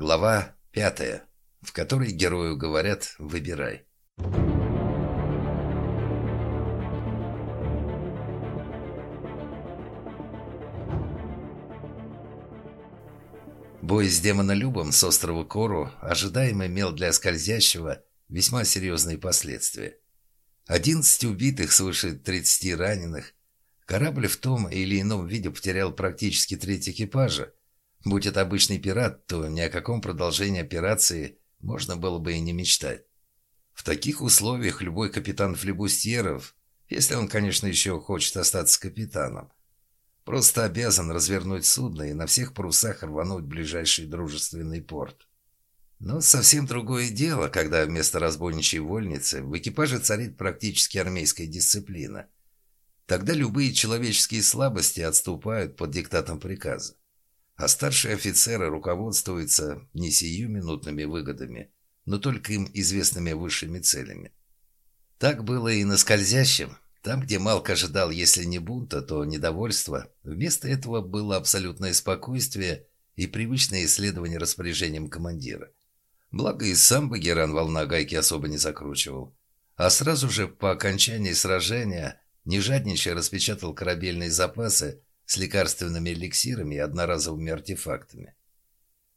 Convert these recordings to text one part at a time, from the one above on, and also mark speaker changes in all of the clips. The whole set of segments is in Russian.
Speaker 1: Глава пятая, в которой герою говорят «выбирай». Бой с демонолюбом с острова Кору ожидаемо имел для скользящего весьма серьезные последствия. 11 убитых, свыше 30 раненых. Корабль в том или ином виде потерял практически треть экипажа, Будь это обычный пират, то ни о каком продолжении операции можно было бы и не мечтать. В таких условиях любой капитан флебустьеров, если он, конечно, еще хочет остаться капитаном, просто обязан развернуть судно и на всех парусах рвануть ближайший дружественный порт. Но совсем другое дело, когда вместо разбойничьей вольницы в экипаже царит практически армейская дисциплина. Тогда любые человеческие слабости отступают под диктатом приказа а старшие офицеры руководствуются не сиюминутными выгодами, но только им известными высшими целями. Так было и на скользящем. Там, где Малк ожидал, если не бунта, то недовольства, вместо этого было абсолютное спокойствие и привычное исследование распоряжением командира. Благо и сам Багеран волна гайки особо не закручивал. А сразу же по окончании сражения, не жадничая, распечатал корабельные запасы, с лекарственными эликсирами и одноразовыми артефактами.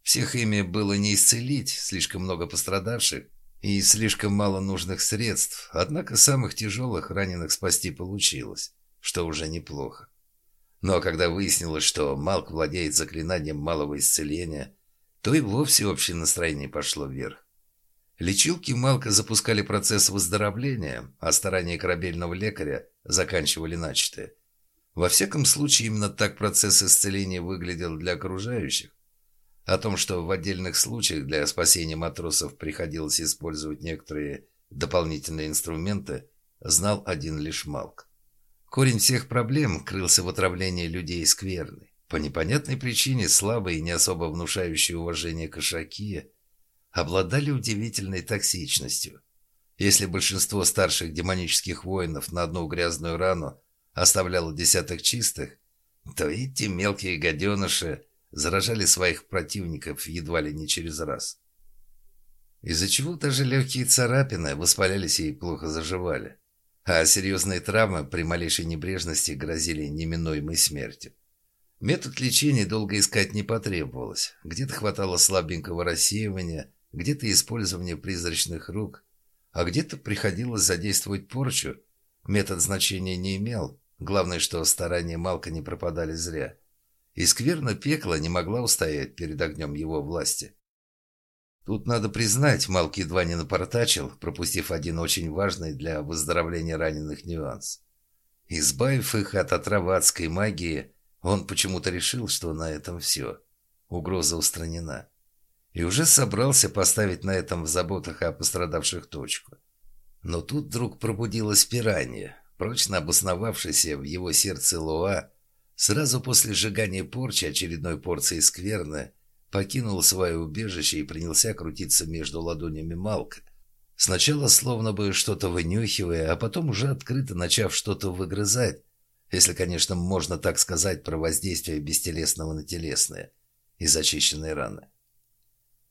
Speaker 1: Всех ими было не исцелить, слишком много пострадавших и слишком мало нужных средств, однако самых тяжелых раненых спасти получилось, что уже неплохо. Но когда выяснилось, что Малк владеет заклинанием малого исцеления, то и вовсе общее настроение пошло вверх. Лечилки Малка запускали процесс выздоровления, а старания корабельного лекаря заканчивали начатое – во всяком случае, именно так процесс исцеления выглядел для окружающих. О том, что в отдельных случаях для спасения матросов приходилось использовать некоторые дополнительные инструменты, знал один лишь Малк. Корень всех проблем крылся в отравлении людей скверны. По непонятной причине слабые и не особо внушающие уважение кошаки обладали удивительной токсичностью. Если большинство старших демонических воинов на одну грязную рану оставляла десяток чистых, то эти мелкие гаденыши заражали своих противников едва ли не через раз. Из-за чего даже легкие царапины воспалялись и плохо заживали, а серьезные травмы при малейшей небрежности грозили неминуемой смертью. Метод лечения долго искать не потребовалось. Где-то хватало слабенького рассеивания, где-то использования призрачных рук, а где-то приходилось задействовать порчу. Метод значения не имел, Главное, что старания Малка не пропадали зря. И скверно пекла не могла устоять перед огнем его власти. Тут надо признать, Малк едва не напортачил, пропустив один очень важный для выздоровления раненых нюанс. Избавив их от отравы адской магии, он почему-то решил, что на этом все. Угроза устранена. И уже собрался поставить на этом в заботах о пострадавших точку. Но тут вдруг пробудилось пиранье, прочно обосновавшийся в его сердце Луа, сразу после сжигания порчи очередной порции скверны, покинул свое убежище и принялся крутиться между ладонями Малка. Сначала словно бы что-то вынюхивая, а потом уже открыто начав что-то выгрызать, если, конечно, можно так сказать про воздействие бестелесного на телесное из очищенной раны.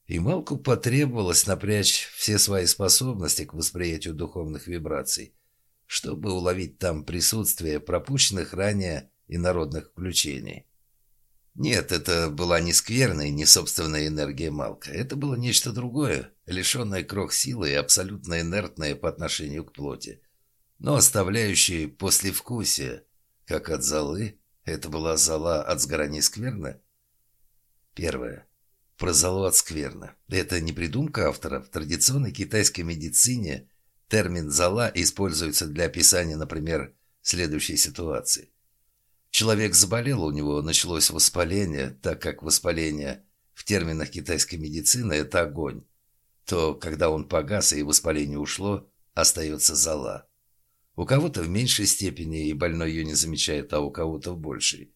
Speaker 1: И Малку потребовалось напрячь все свои способности к восприятию духовных вибраций – чтобы уловить там присутствие пропущенных ранее инородных включений. Нет, это была не скверная, не собственная энергия Малка. Это было нечто другое, лишенное крох силы и абсолютно инертное по отношению к плоти, но оставляющее послевкусие, как от золы. Это была зола от сгорания скверны? Первое. Про золу от скверны. Это не придумка автора. В традиционной китайской медицине Термин «зала» используется для описания, например, следующей ситуации. Человек заболел, у него началось воспаление, так как воспаление в терминах китайской медицины – это огонь. То, когда он погас и воспаление ушло, остается зала. У кого-то в меньшей степени, и больной ее не замечает, а у кого-то в большей.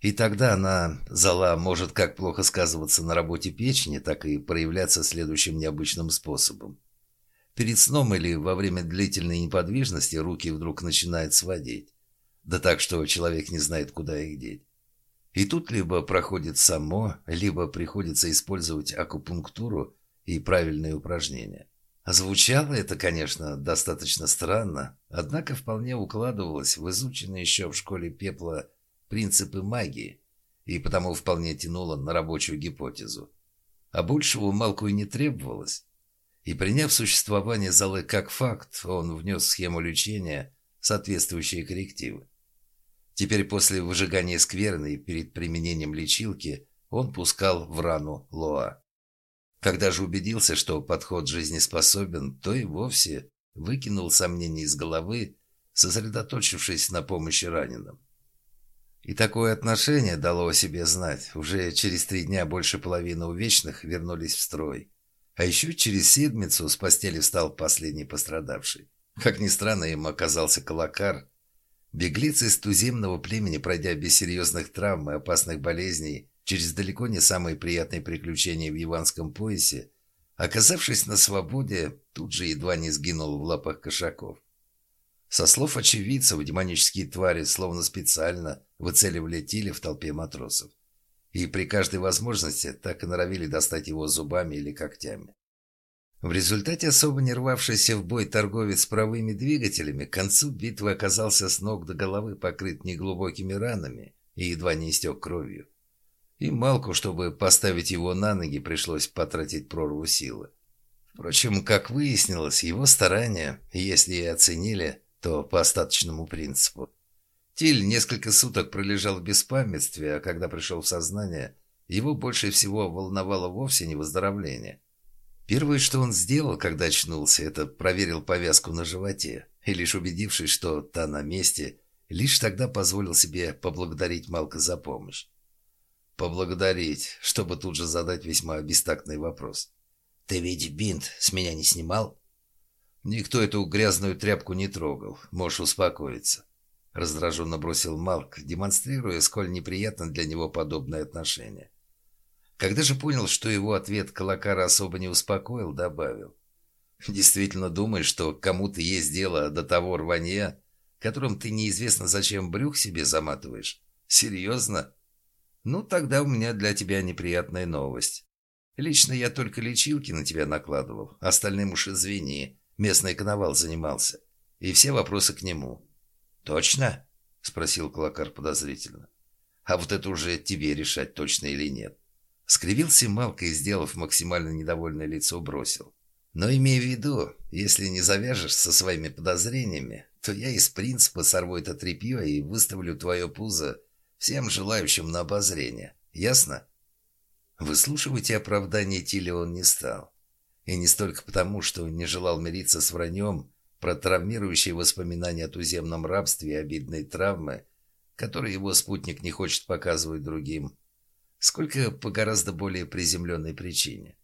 Speaker 1: И тогда она, зала, может как плохо сказываться на работе печени, так и проявляться следующим необычным способом. Перед сном или во время длительной неподвижности руки вдруг начинают сводить. Да так, что человек не знает, куда их деть. И тут либо проходит само, либо приходится использовать акупунктуру и правильные упражнения. Звучало это, конечно, достаточно странно, однако вполне укладывалось в изученные еще в школе пепла принципы магии, и потому вполне тянуло на рабочую гипотезу. А большего Малку и не требовалось. И приняв существование залы как факт, он внес в схему лечения соответствующие коррективы. Теперь после выжигания скверны перед применением лечилки он пускал в рану Лоа. Когда же убедился, что подход жизнеспособен, то и вовсе выкинул сомнения из головы, сосредоточившись на помощи раненым. И такое отношение дало о себе знать. Уже через три дня больше половины увечных вернулись в строй. А еще через седмицу с постели встал последний пострадавший. Как ни странно, им оказался Калакар. Беглец из туземного племени, пройдя без серьезных травм и опасных болезней, через далеко не самые приятные приключения в Иванском поясе, оказавшись на свободе, тут же едва не сгинул в лапах кошаков. Со слов очевидцев, демонические твари словно специально выцеливали Тиля в толпе матросов. И при каждой возможности так и норовили достать его зубами или когтями. В результате особо не рвавшийся в бой торговец с правыми двигателями к концу битвы оказался с ног до головы покрыт неглубокими ранами и едва не истек кровью. И Малку, чтобы поставить его на ноги, пришлось потратить прорву силы. Впрочем, как выяснилось, его старания, если и оценили, то по остаточному принципу. Тиль несколько суток пролежал в беспамятстве, а когда пришел в сознание, его больше всего волновало вовсе не выздоровление. Первое, что он сделал, когда очнулся, это проверил повязку на животе, и лишь убедившись, что та на месте, лишь тогда позволил себе поблагодарить Малка за помощь. Поблагодарить, чтобы тут же задать весьма бестактный вопрос. «Ты ведь бинт с меня не снимал?» «Никто эту грязную тряпку не трогал. Можешь успокоиться». Раздраженно бросил Малк, демонстрируя, сколь неприятно для него подобное отношение. Когда же понял, что его ответ Калакара особо не успокоил, добавил. «Действительно думаешь, что кому-то есть дело до того рванья, которым ты неизвестно зачем брюх себе заматываешь? Серьезно? Ну, тогда у меня для тебя неприятная новость. Лично я только лечилки на тебя накладывал, остальным уж извини». Местный коновал занимался. И все вопросы к нему. «Точно?» — спросил Клакар подозрительно. «А вот это уже тебе решать, точно или нет». Скривился Малка и, сделав максимально недовольное лицо, бросил. «Но имей в виду, если не завяжешь со своими подозрениями, то я из принципа сорву это тряпье и выставлю твое пузо всем желающим на обозрение. Ясно?» Выслушивать оправдание Тиля он не стал. И не столько потому, что не желал мириться с враньем про травмирующие воспоминания о туземном рабстве и обидные травмы, которые его спутник не хочет показывать другим, сколько по гораздо более приземленной причине.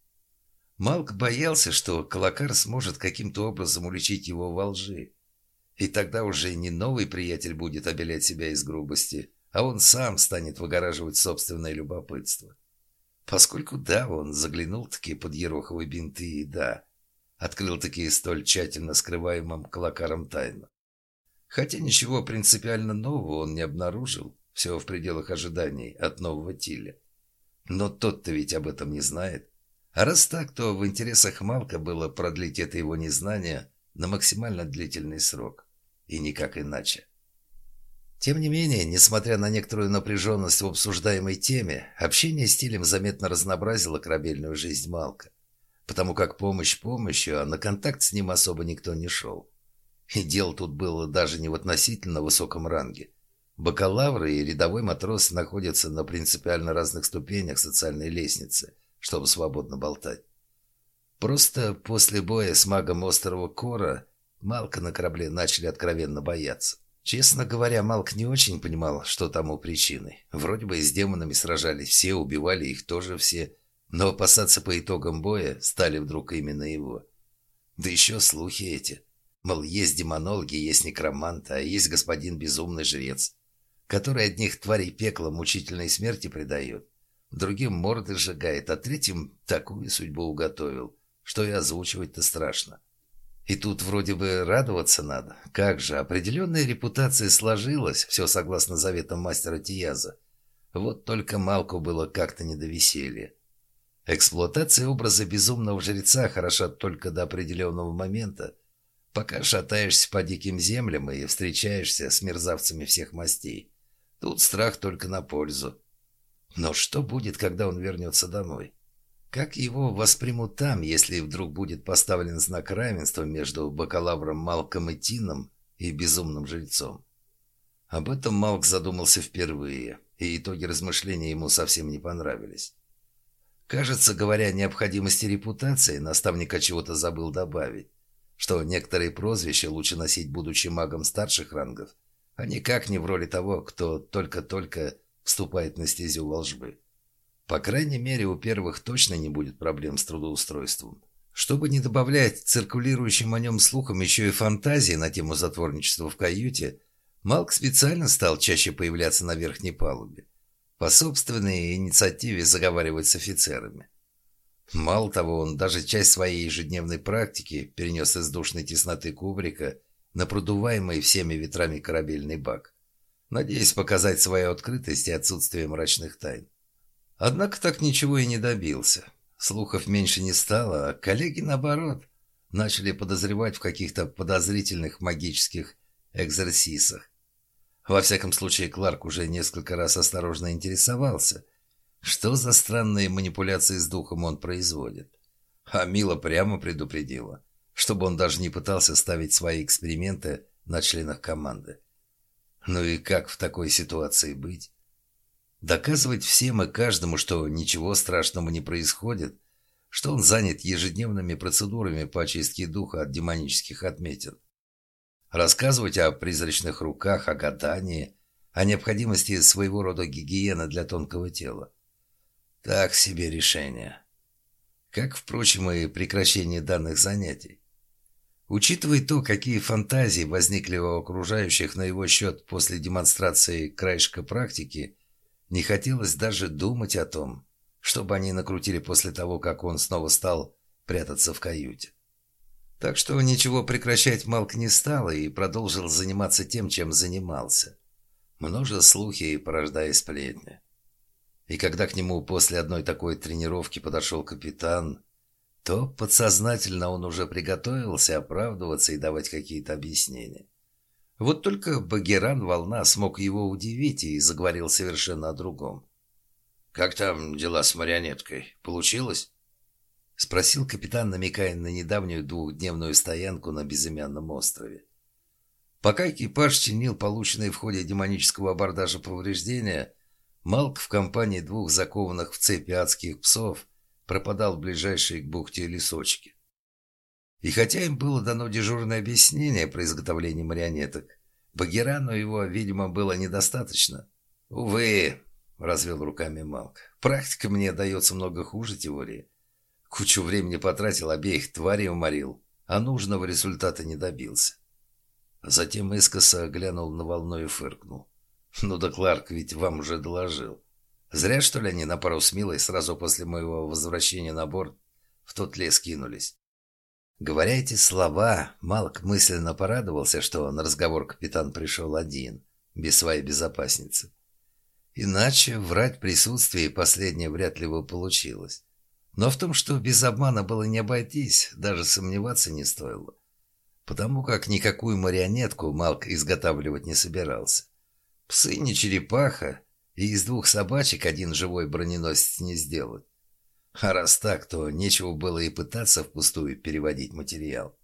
Speaker 1: Малк боялся, что Калакар сможет каким-то образом уличить его во лжи. И тогда уже не новый приятель будет обелять себя из грубости, а он сам станет выгораживать собственное любопытство. Поскольку, да, он заглянул-таки под ероховые бинты и, да, открыл-таки столь тщательно скрываемым колокаром тайну. Хотя ничего принципиально нового он не обнаружил, все в пределах ожиданий от нового Тиля. Но тот-то ведь об этом не знает. А раз так, то в интересах Малка было продлить это его незнание на максимально длительный срок. И никак иначе. Тем не менее, несмотря на некоторую напряженность в обсуждаемой теме, общение с Тилем заметно разнообразило корабельную жизнь Малка, потому как помощь помощью, а на контакт с ним особо никто не шел. И дело тут было даже не в относительно высоком ранге. Бакалавры и рядовой матрос находятся на принципиально разных ступенях социальной лестницы, чтобы свободно болтать. Просто после боя с магом острова Кора Малка на корабле начали откровенно бояться. Честно говоря, Малк не очень понимал, что тому причиной. Вроде бы и с демонами сражались все, убивали их тоже все, но опасаться по итогам боя стали вдруг именно его. Да еще слухи эти. Мол, есть демонологи, есть некроманты, а есть господин безумный жрец, который одних тварей пекла мучительной смерти предает, другим морды сжигает, а третьим такую судьбу уготовил, что и озвучивать-то страшно. И тут вроде бы радоваться надо. Как же, определенная репутация сложилась, все согласно заветам мастера Тияза. Вот только Малку было как-то не до веселья. Эксплуатация образа безумного жреца хороша только до определенного момента, пока шатаешься по диким землям и встречаешься с мерзавцами всех мастей. Тут страх только на пользу. Но что будет, когда он вернется домой? Как его воспримут там, если вдруг будет поставлен знак равенства между бакалавром Малком и Тином и безумным жрецом? Об этом Малк задумался впервые, и итоги размышления ему совсем не понравились. Кажется, говоря о необходимости репутации, наставник чего-то забыл добавить, что некоторые прозвища лучше носить, будучи магом старших рангов, а никак не в роли того, кто только-только вступает на стезю волжбы. По крайней мере, у первых точно не будет проблем с трудоустройством. Чтобы не добавлять циркулирующим о нем слухам еще и фантазии на тему затворничества в каюте, Малк специально стал чаще появляться на верхней палубе. По собственной инициативе заговаривать с офицерами. Мало того, он даже часть своей ежедневной практики перенес из душной тесноты кубрика на продуваемый всеми ветрами корабельный бак, надеясь показать свою открытость и отсутствие мрачных тайн. Однако так ничего и не добился. Слухов меньше не стало, а коллеги, наоборот, начали подозревать в каких-то подозрительных магических экзорсисах. Во всяком случае, Кларк уже несколько раз осторожно интересовался, что за странные манипуляции с духом он производит. А Мила прямо предупредила, чтобы он даже не пытался ставить свои эксперименты на членах команды. Ну и как в такой ситуации быть? Доказывать всем и каждому, что ничего страшного не происходит, что он занят ежедневными процедурами по очистке духа от демонических отметин. Рассказывать о призрачных руках, о гадании, о необходимости своего рода гигиены для тонкого тела. Так себе решение. Как, впрочем, и прекращение данных занятий. Учитывая то, какие фантазии возникли у окружающих на его счет после демонстрации краешка практики, не хотелось даже думать о том, чтобы они накрутили после того, как он снова стал прятаться в каюте. Так что ничего прекращать Малк не стал и продолжил заниматься тем, чем занимался. Множа слухи и порождая сплетни. И когда к нему после одной такой тренировки подошел капитан, то подсознательно он уже приготовился оправдываться и давать какие-то объяснения. Вот только Багеран Волна смог его удивить и заговорил совершенно о другом. «Как там дела с марионеткой? Получилось?» Спросил капитан, намекая на недавнюю двухдневную стоянку на безымянном острове. Пока экипаж чинил полученные в ходе демонического абордажа повреждения, Малк в компании двух закованных в цепи адских псов пропадал в ближайшей к бухте лесочке. И хотя им было дано дежурное объяснение про изготовление марионеток, Багерану его, видимо, было недостаточно. «Увы», — развел руками Малк, — «практика мне дается много хуже теории. Кучу времени потратил, обеих тварей уморил, а нужного результата не добился». Затем искоса глянул на волну и фыркнул. «Ну да Кларк ведь вам уже доложил. Зря, что ли, они на пару с Милой сразу после моего возвращения на борт в тот лес кинулись?» Говоря эти слова, Малк мысленно порадовался, что на разговор капитан пришел один, без своей безопасницы. Иначе врать присутствие последнее вряд ли бы получилось. Но в том, что без обмана было не обойтись, даже сомневаться не стоило. Потому как никакую марионетку Малк изготавливать не собирался. Псы не черепаха, и из двух собачек один живой броненосец не сделают. А раз так, то нечего было и пытаться впустую переводить материал.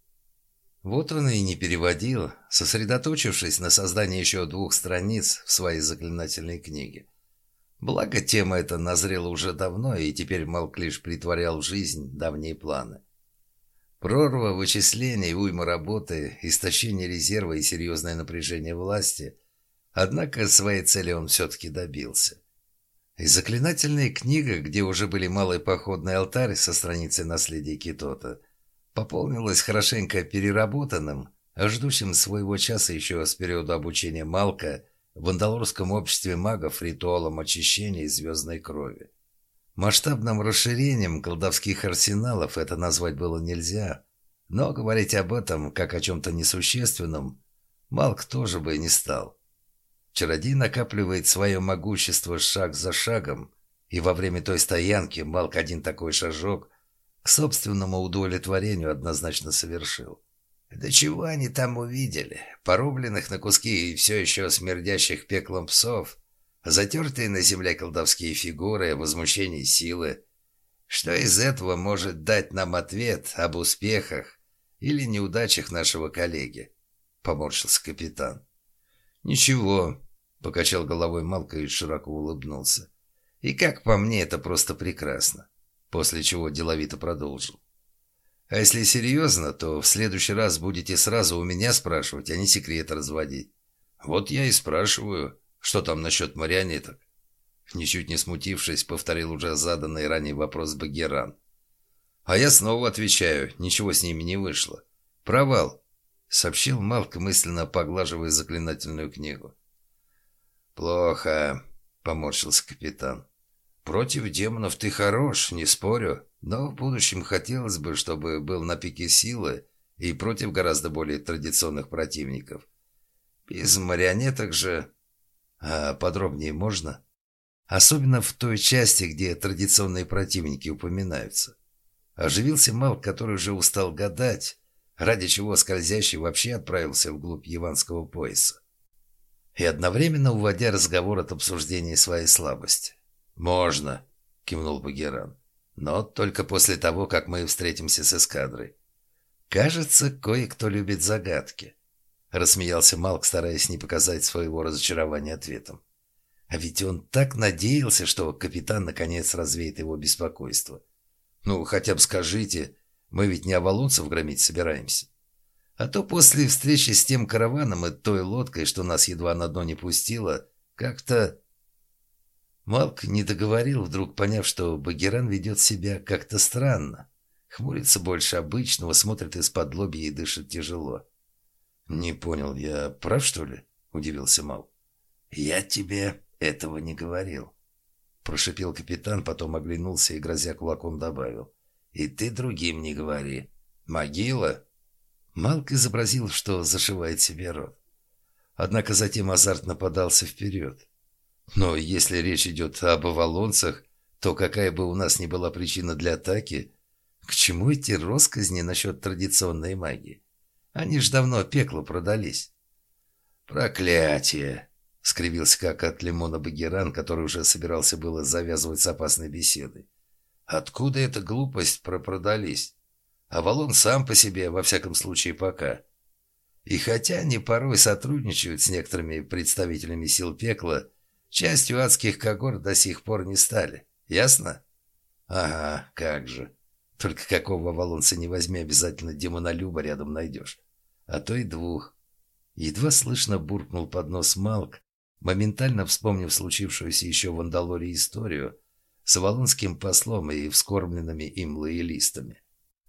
Speaker 1: Вот он и не переводил, сосредоточившись на создании еще двух страниц в своей заклинательной книге. Благо, тема эта назрела уже давно, и теперь Малк лишь притворял в жизнь давние планы. Прорва вычислений, уйма работы, истощение резерва и серьезное напряжение власти. Однако своей цели он все-таки добился. И заклинательная книга, где уже были малый походный алтарь со страницей наследия Китота, пополнилась хорошенько переработанным, ждущим своего часа еще с периода обучения Малка в андалорском обществе магов ритуалом очищения звездной крови. Масштабным расширением колдовских арсеналов это назвать было нельзя, но говорить об этом, как о чем-то несущественном, Малк тоже бы не стал. Чародей накапливает свое могущество шаг за шагом, и во время той стоянки Малк один такой шажок к собственному удовлетворению однозначно совершил. Да чего они там увидели? Порубленных на куски и все еще смердящих пеклом псов, затертые на земле колдовские фигуры, возмущение силы. Что из этого может дать нам ответ об успехах или неудачах нашего коллеги? Поморщился капитан. Ничего, покачал головой Малка и широко улыбнулся. И как по мне, это просто прекрасно. После чего деловито продолжил. А если серьезно, то в следующий раз будете сразу у меня спрашивать, а не секрет разводить. Вот я и спрашиваю, что там насчет марионеток. Ничуть не смутившись, повторил уже заданный ранее вопрос Багеран. А я снова отвечаю, ничего с ними не вышло. Провал, сообщил Малк, мысленно поглаживая заклинательную книгу. Плохо, поморщился капитан. Против демонов ты хорош, не спорю. Но в будущем хотелось бы, чтобы был на пике силы и против гораздо более традиционных противников. Без марионеток же... А подробнее можно? Особенно в той части, где традиционные противники упоминаются. Оживился Мал, который уже устал гадать, ради чего скользящий вообще отправился вглубь Яванского пояса. И одновременно уводя разговор от обсуждения своей слабости. «Можно», — кивнул Багеран. Но только после того, как мы встретимся с эскадрой. Кажется, кое-кто любит загадки. Рассмеялся Малк, стараясь не показать своего разочарования ответом. А ведь он так надеялся, что капитан наконец развеет его беспокойство. Ну, хотя бы скажите, мы ведь не авалонцев громить собираемся. А то после встречи с тем караваном и той лодкой, что нас едва на дно не пустило, как-то Малк не договорил, вдруг поняв, что Багеран ведет себя как-то странно. Хмурится больше обычного, смотрит из-под лобья и дышит тяжело. «Не понял, я прав, что ли?» – удивился Мал. «Я тебе этого не говорил», – прошипел капитан, потом оглянулся и, грозя кулаком, добавил. «И ты другим не говори. Могила?» Малк изобразил, что зашивает себе рот. Однако затем азартно подался вперед. Но если речь идет об авалонцах, то какая бы у нас ни была причина для атаки, к чему эти росказни насчет традиционной магии? Они ж давно пекло продались. «Проклятие!» — скривился как от лимона Багеран, который уже собирался было завязывать с опасной беседой. «Откуда эта глупость про продались? Авалон сам по себе, во всяком случае, пока. И хотя они порой сотрудничают с некоторыми представителями сил пекла, Частью адских когорт до сих пор не стали. Ясно? Ага, как же. Только какого валунца не возьми, обязательно демонолюба рядом найдешь. А то и двух. Едва слышно буркнул под нос Малк, моментально вспомнив случившуюся еще в Андалоре историю с валунским послом и вскормленными им лоялистами.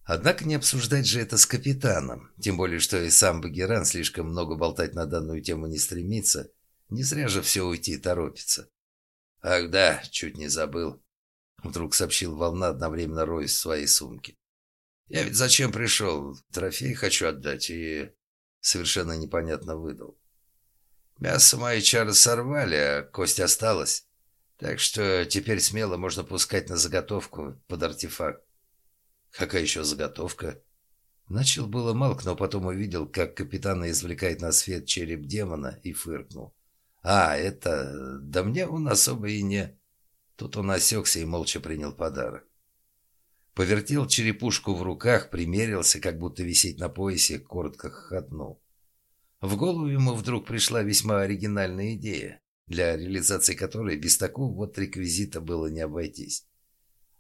Speaker 1: Однако не обсуждать же это с капитаном, тем более, что и сам Багеран слишком много болтать на данную тему не стремится – не зря же все уйти торопится. Ах да, чуть не забыл. Вдруг сообщил волна, одновременно роясь в своей сумке. Я ведь зачем пришел? Трофей хочу отдать и... Совершенно непонятно выдал. Мясо мои чары сорвали, а кость осталась. Так что теперь смело можно пускать на заготовку под артефакт. Какая еще заготовка? Начал было Малк, но потом увидел, как капитан извлекает на свет череп демона и фыркнул. «А, это... Да мне он особо и не...» Тут он осекся и молча принял подарок. Повертел черепушку в руках, примерился, как будто висеть на поясе, коротко хохотнул. В голову ему вдруг пришла весьма оригинальная идея, для реализации которой без такого вот реквизита было не обойтись.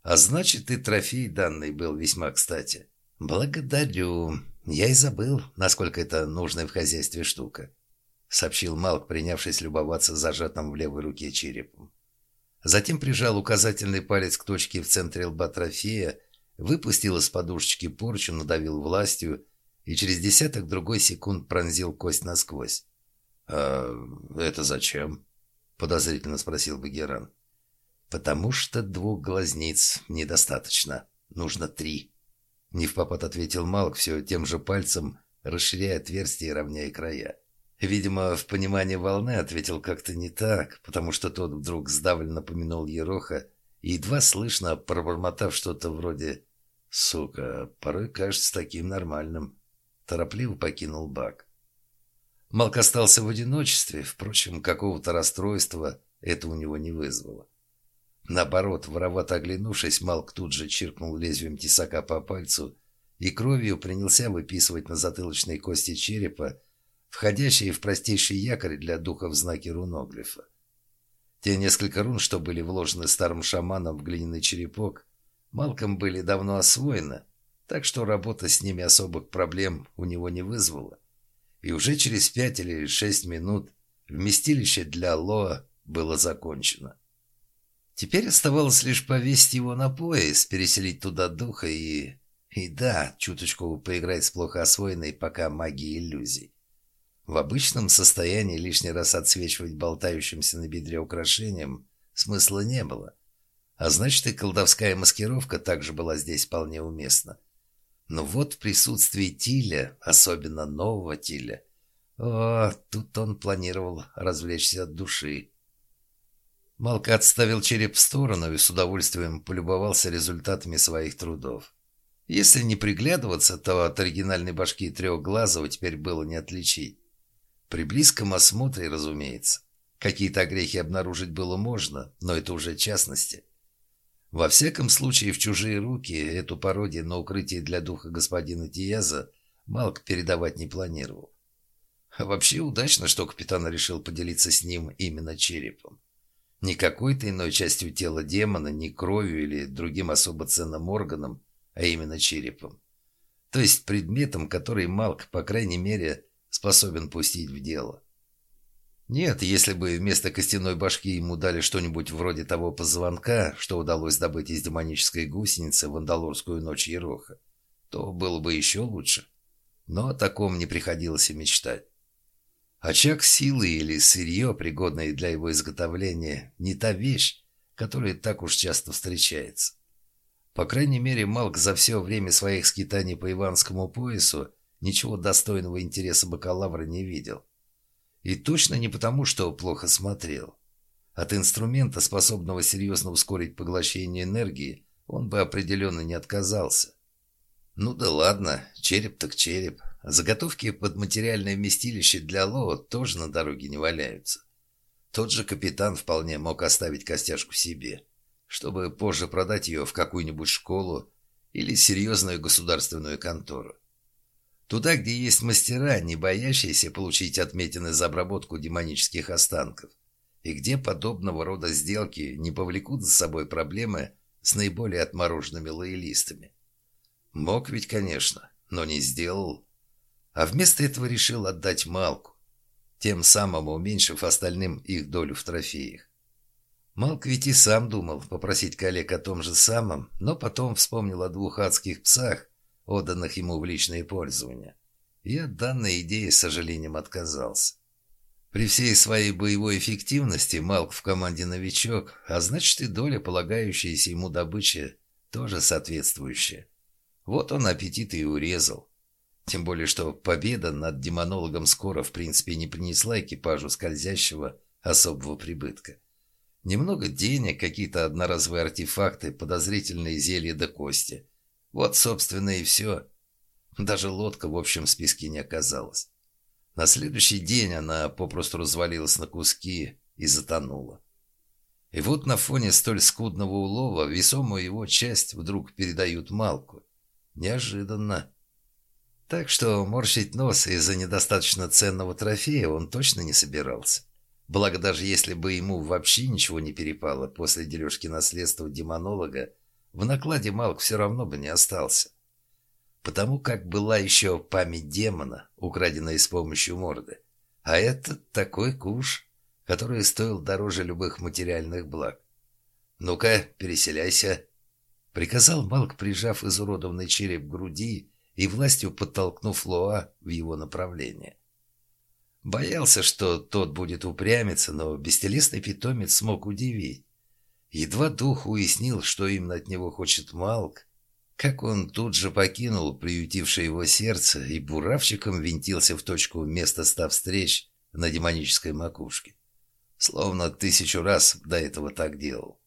Speaker 1: А значит, и трофей данный был весьма кстати. «Благодарю. Я и забыл, насколько это нужная в хозяйстве штука сообщил Малк, принявшись любоваться зажатым в левой руке черепом. Затем прижал указательный палец к точке в центре лба трофея, выпустил из подушечки порчу, надавил властью и через десяток другой секунд пронзил кость насквозь. «А это зачем?» — подозрительно спросил Багеран. «Потому что двух глазниц недостаточно. Нужно три». Не в попад ответил Малк все тем же пальцем, расширяя отверстие и равняя края. Видимо, в понимании волны ответил как-то не так, потому что тот вдруг сдавленно помянул Ероха едва слышно, пробормотав что-то вроде «Сука, порой кажется таким нормальным», торопливо покинул бак. Малк остался в одиночестве, впрочем, какого-то расстройства это у него не вызвало. Наоборот, воровато оглянувшись, Малк тут же чиркнул лезвием тесака по пальцу и кровью принялся выписывать на затылочной кости черепа, входящие в простейший якорь для духов знаки руноглифа. Те несколько рун, что были вложены старым шаманом в глиняный черепок, Малком были давно освоены, так что работа с ними особых проблем у него не вызвала. И уже через пять или шесть минут вместилище для Лоа было закончено. Теперь оставалось лишь повесить его на пояс, переселить туда духа и... И да, чуточку поиграть с плохо освоенной пока магией иллюзий. В обычном состоянии лишний раз отсвечивать болтающимся на бедре украшением смысла не было. А значит, и колдовская маскировка также была здесь вполне уместна. Но вот в присутствии Тиля, особенно нового Тиля, о, тут он планировал развлечься от души. Малка отставил череп в сторону и с удовольствием полюбовался результатами своих трудов. Если не приглядываться, то от оригинальной башки трехглазого теперь было не отличить. При близком осмотре, разумеется. Какие-то огрехи обнаружить было можно, но это уже частности. Во всяком случае, в чужие руки эту пародию на укрытие для духа господина Тияза Малк передавать не планировал. А вообще удачно, что капитан решил поделиться с ним именно черепом. Не какой-то иной частью тела демона, не кровью или другим особо ценным органом, а именно черепом. То есть предметом, который Малк, по крайней мере, способен пустить в дело. Нет, если бы вместо костяной башки ему дали что-нибудь вроде того позвонка, что удалось добыть из демонической гусеницы в Андалорскую ночь Ероха, то было бы еще лучше. Но о таком не приходилось и мечтать. Очаг силы или сырье, пригодное для его изготовления, не та вещь, которая так уж часто встречается. По крайней мере, Малк за все время своих скитаний по Иванскому поясу ничего достойного интереса бакалавра не видел. И точно не потому, что плохо смотрел. От инструмента, способного серьезно ускорить поглощение энергии, он бы определенно не отказался. Ну да ладно, череп так череп. Заготовки под материальное вместилище для Лоа тоже на дороге не валяются. Тот же капитан вполне мог оставить костяшку себе, чтобы позже продать ее в какую-нибудь школу или серьезную государственную контору. Туда, где есть мастера, не боящиеся получить отметины за обработку демонических останков, и где подобного рода сделки не повлекут за собой проблемы с наиболее отмороженными лоялистами. Мог ведь, конечно, но не сделал а вместо этого решил отдать Малку, тем самым уменьшив остальным их долю в трофеях. Малк ведь и сам думал попросить коллег о том же самом, но потом вспомнил о двух адских псах, отданных ему в личное пользование, и от данной идеи с сожалением отказался. При всей своей боевой эффективности Малк в команде новичок, а значит и доля, полагающаяся ему добычи, тоже соответствующая. Вот он аппетит и урезал. Тем более, что победа над демонологом скоро, в принципе, не принесла экипажу скользящего особого прибытка. Немного денег, какие-то одноразовые артефакты, подозрительные зелья да кости. Вот, собственно, и все. Даже лодка в общем списке не оказалась. На следующий день она попросту развалилась на куски и затонула. И вот на фоне столь скудного улова весомую его часть вдруг передают Малку. Неожиданно. Так что морщить нос из-за недостаточно ценного трофея он точно не собирался. Благо, даже если бы ему вообще ничего не перепало после дележки наследства демонолога, в накладе Малк все равно бы не остался. Потому как была еще память демона, украденная с помощью морды. А это такой куш, который стоил дороже любых материальных благ. «Ну-ка, переселяйся», — приказал Малк, прижав изуродованный череп к груди и властью подтолкнув Лоа в его направление. Боялся, что тот будет упрямиться, но бестелесный питомец смог удивить. Едва дух уяснил, что именно от него хочет Малк, как он тут же покинул приютившее его сердце и буравчиком винтился в точку места ста встреч на демонической макушке. Словно тысячу раз до этого так делал.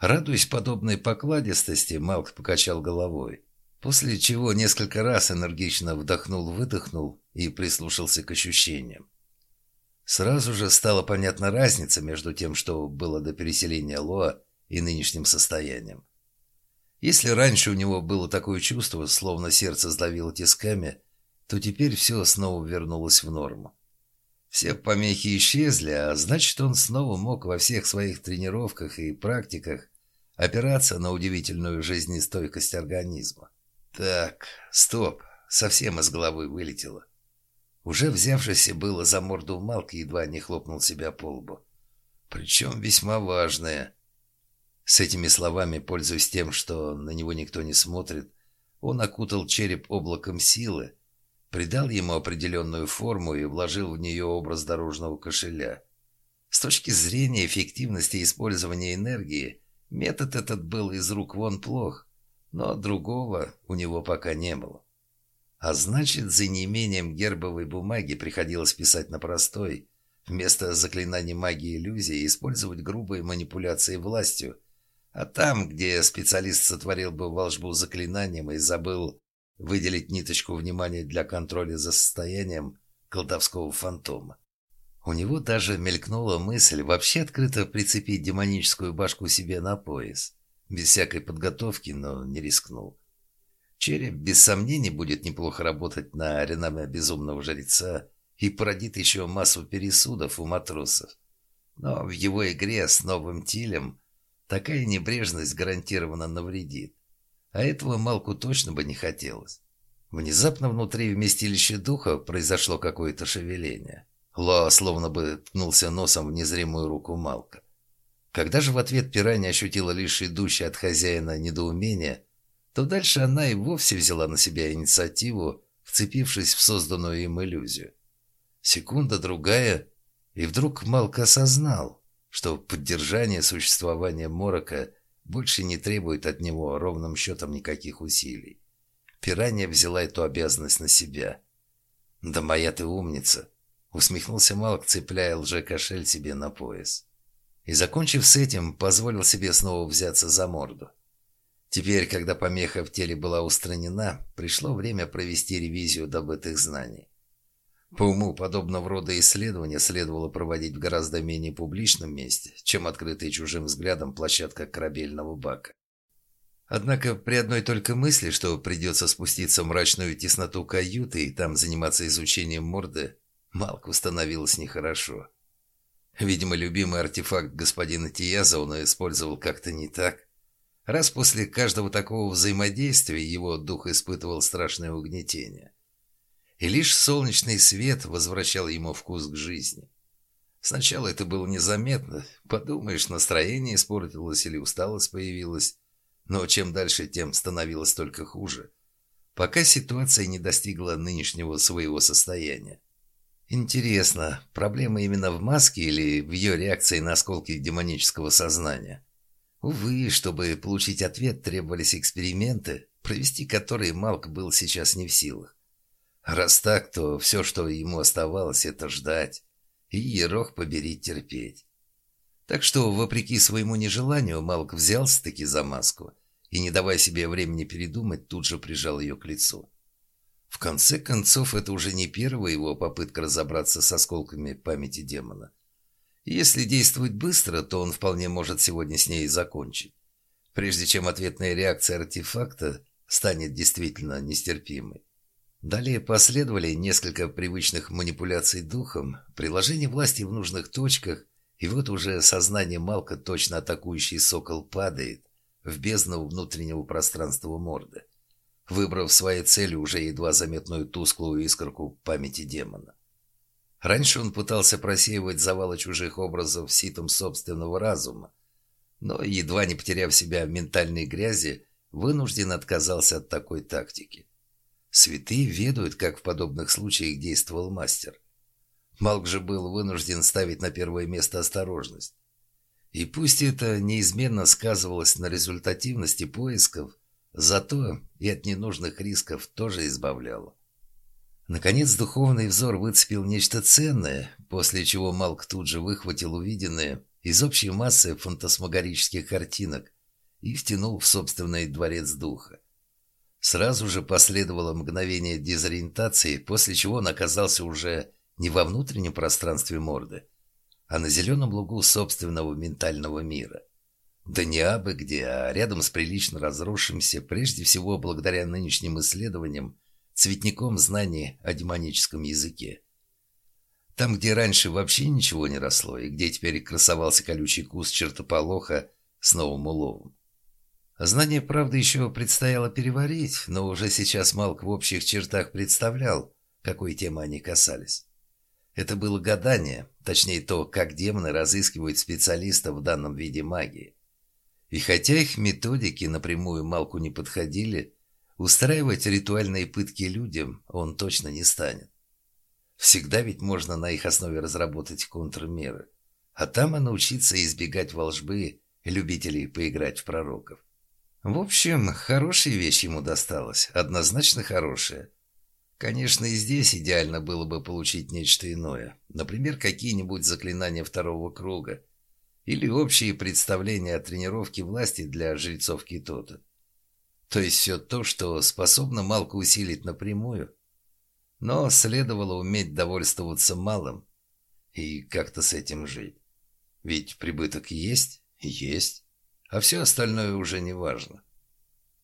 Speaker 1: Радуясь подобной покладистости, Малк покачал головой, после чего несколько раз энергично вдохнул-выдохнул и прислушался к ощущениям. Сразу же стала понятна разница между тем, что было до переселения Лоа, и нынешним состоянием. Если раньше у него было такое чувство, словно сердце сдавило тисками, то теперь все снова вернулось в норму. Все помехи исчезли, а значит, он снова мог во всех своих тренировках и практиках опираться на удивительную жизнестойкость организма. Так, стоп, совсем из головы вылетело. Уже взявшись было за морду Малки, едва не хлопнул себя по лбу. Причем весьма важное. С этими словами, пользуясь тем, что на него никто не смотрит, он окутал череп облаком силы, придал ему определенную форму и вложил в нее образ дорожного кошеля. С точки зрения эффективности использования энергии, метод этот был из рук вон плох, но другого у него пока не было. А значит, за неимением гербовой бумаги приходилось писать на простой, вместо заклинаний магии иллюзии использовать грубые манипуляции властью, а там, где специалист сотворил бы волшбу заклинанием и забыл выделить ниточку внимания для контроля за состоянием колдовского фантома. У него даже мелькнула мысль вообще открыто прицепить демоническую башку себе на пояс. Без всякой подготовки, но не рискнул. Череп, без сомнений, будет неплохо работать на реноме безумного жреца и породит еще массу пересудов у матросов. Но в его игре с новым Тилем такая небрежность гарантированно навредит. А этого Малку точно бы не хотелось. Внезапно внутри вместилища духа произошло какое-то шевеление. Лоа словно бы ткнулся носом в незримую руку Малка. Когда же в ответ пиранья ощутила лишь идущее от хозяина недоумение, то дальше она и вовсе взяла на себя инициативу, вцепившись в созданную им иллюзию. Секунда-другая, и вдруг Малк осознал, что поддержание существования Морока больше не требует от него ровным счетом никаких усилий. Пиранья взяла эту обязанность на себя. «Да моя ты умница!» — усмехнулся Малк, цепляя лже-кошель себе на пояс. И, закончив с этим, позволил себе снова взяться за морду. Теперь, когда помеха в теле была устранена, пришло время провести ревизию добытых знаний. По уму подобного рода исследования следовало проводить в гораздо менее публичном месте, чем открытая чужим взглядом площадка корабельного бака. Однако при одной только мысли, что придется спуститься в мрачную тесноту каюты и там заниматься изучением морды, Малку становилось нехорошо. Видимо, любимый артефакт господина Тияза он использовал как-то не так. Раз после каждого такого взаимодействия его дух испытывал страшное угнетение. И лишь солнечный свет возвращал ему вкус к жизни. Сначала это было незаметно. Подумаешь, настроение испортилось или усталость появилась. Но чем дальше, тем становилось только хуже. Пока ситуация не достигла нынешнего своего состояния. Интересно, проблема именно в маске или в ее реакции на осколки демонического сознания? Увы, чтобы получить ответ, требовались эксперименты, провести которые Малк был сейчас не в силах. Раз так, то все, что ему оставалось, это ждать. И ерох побери терпеть. Так что, вопреки своему нежеланию, Малк взялся-таки за маску и, не давая себе времени передумать, тут же прижал ее к лицу. В конце концов, это уже не первая его попытка разобраться с осколками памяти демона. Если действовать быстро, то он вполне может сегодня с ней закончить, прежде чем ответная реакция артефакта станет действительно нестерпимой. Далее последовали несколько привычных манипуляций духом, приложение власти в нужных точках, и вот уже сознание Малка, точно атакующий сокол, падает в бездну внутреннего пространства морды, выбрав своей целью уже едва заметную тусклую искорку памяти демона. Раньше он пытался просеивать завалы чужих образов ситом собственного разума, но, едва не потеряв себя в ментальной грязи, вынужден отказался от такой тактики. Святые ведают, как в подобных случаях действовал мастер. Малк же был вынужден ставить на первое место осторожность. И пусть это неизменно сказывалось на результативности поисков, зато и от ненужных рисков тоже избавляло. Наконец духовный взор выцепил нечто ценное, после чего Малк тут же выхватил увиденное из общей массы фантасмагорических картинок и втянул в собственный дворец духа. Сразу же последовало мгновение дезориентации, после чего он оказался уже не во внутреннем пространстве морды, а на зеленом лугу собственного ментального мира. Да не абы где, а рядом с прилично разросшимся, прежде всего благодаря нынешним исследованиям, цветником знаний о демоническом языке. Там, где раньше вообще ничего не росло, и где теперь красовался колючий куст чертополоха с новым уловом. Знание, правда, еще предстояло переварить, но уже сейчас Малк в общих чертах представлял, какой темы они касались. Это было гадание, точнее то, как демоны разыскивают специалистов в данном виде магии. И хотя их методики напрямую Малку не подходили, устраивать ритуальные пытки людям он точно не станет. Всегда ведь можно на их основе разработать контрмеры, а там и научиться избегать волжбы любителей поиграть в пророков. В общем, хорошая вещь ему досталась, однозначно хорошая. Конечно, и здесь идеально было бы получить нечто иное. Например, какие-нибудь заклинания второго круга. Или общие представления о тренировке власти для жрецов Китота. То есть все то, что способно Малку усилить напрямую. Но следовало уметь довольствоваться малым и как-то с этим жить. Ведь прибыток есть? Есть. А все остальное уже не важно.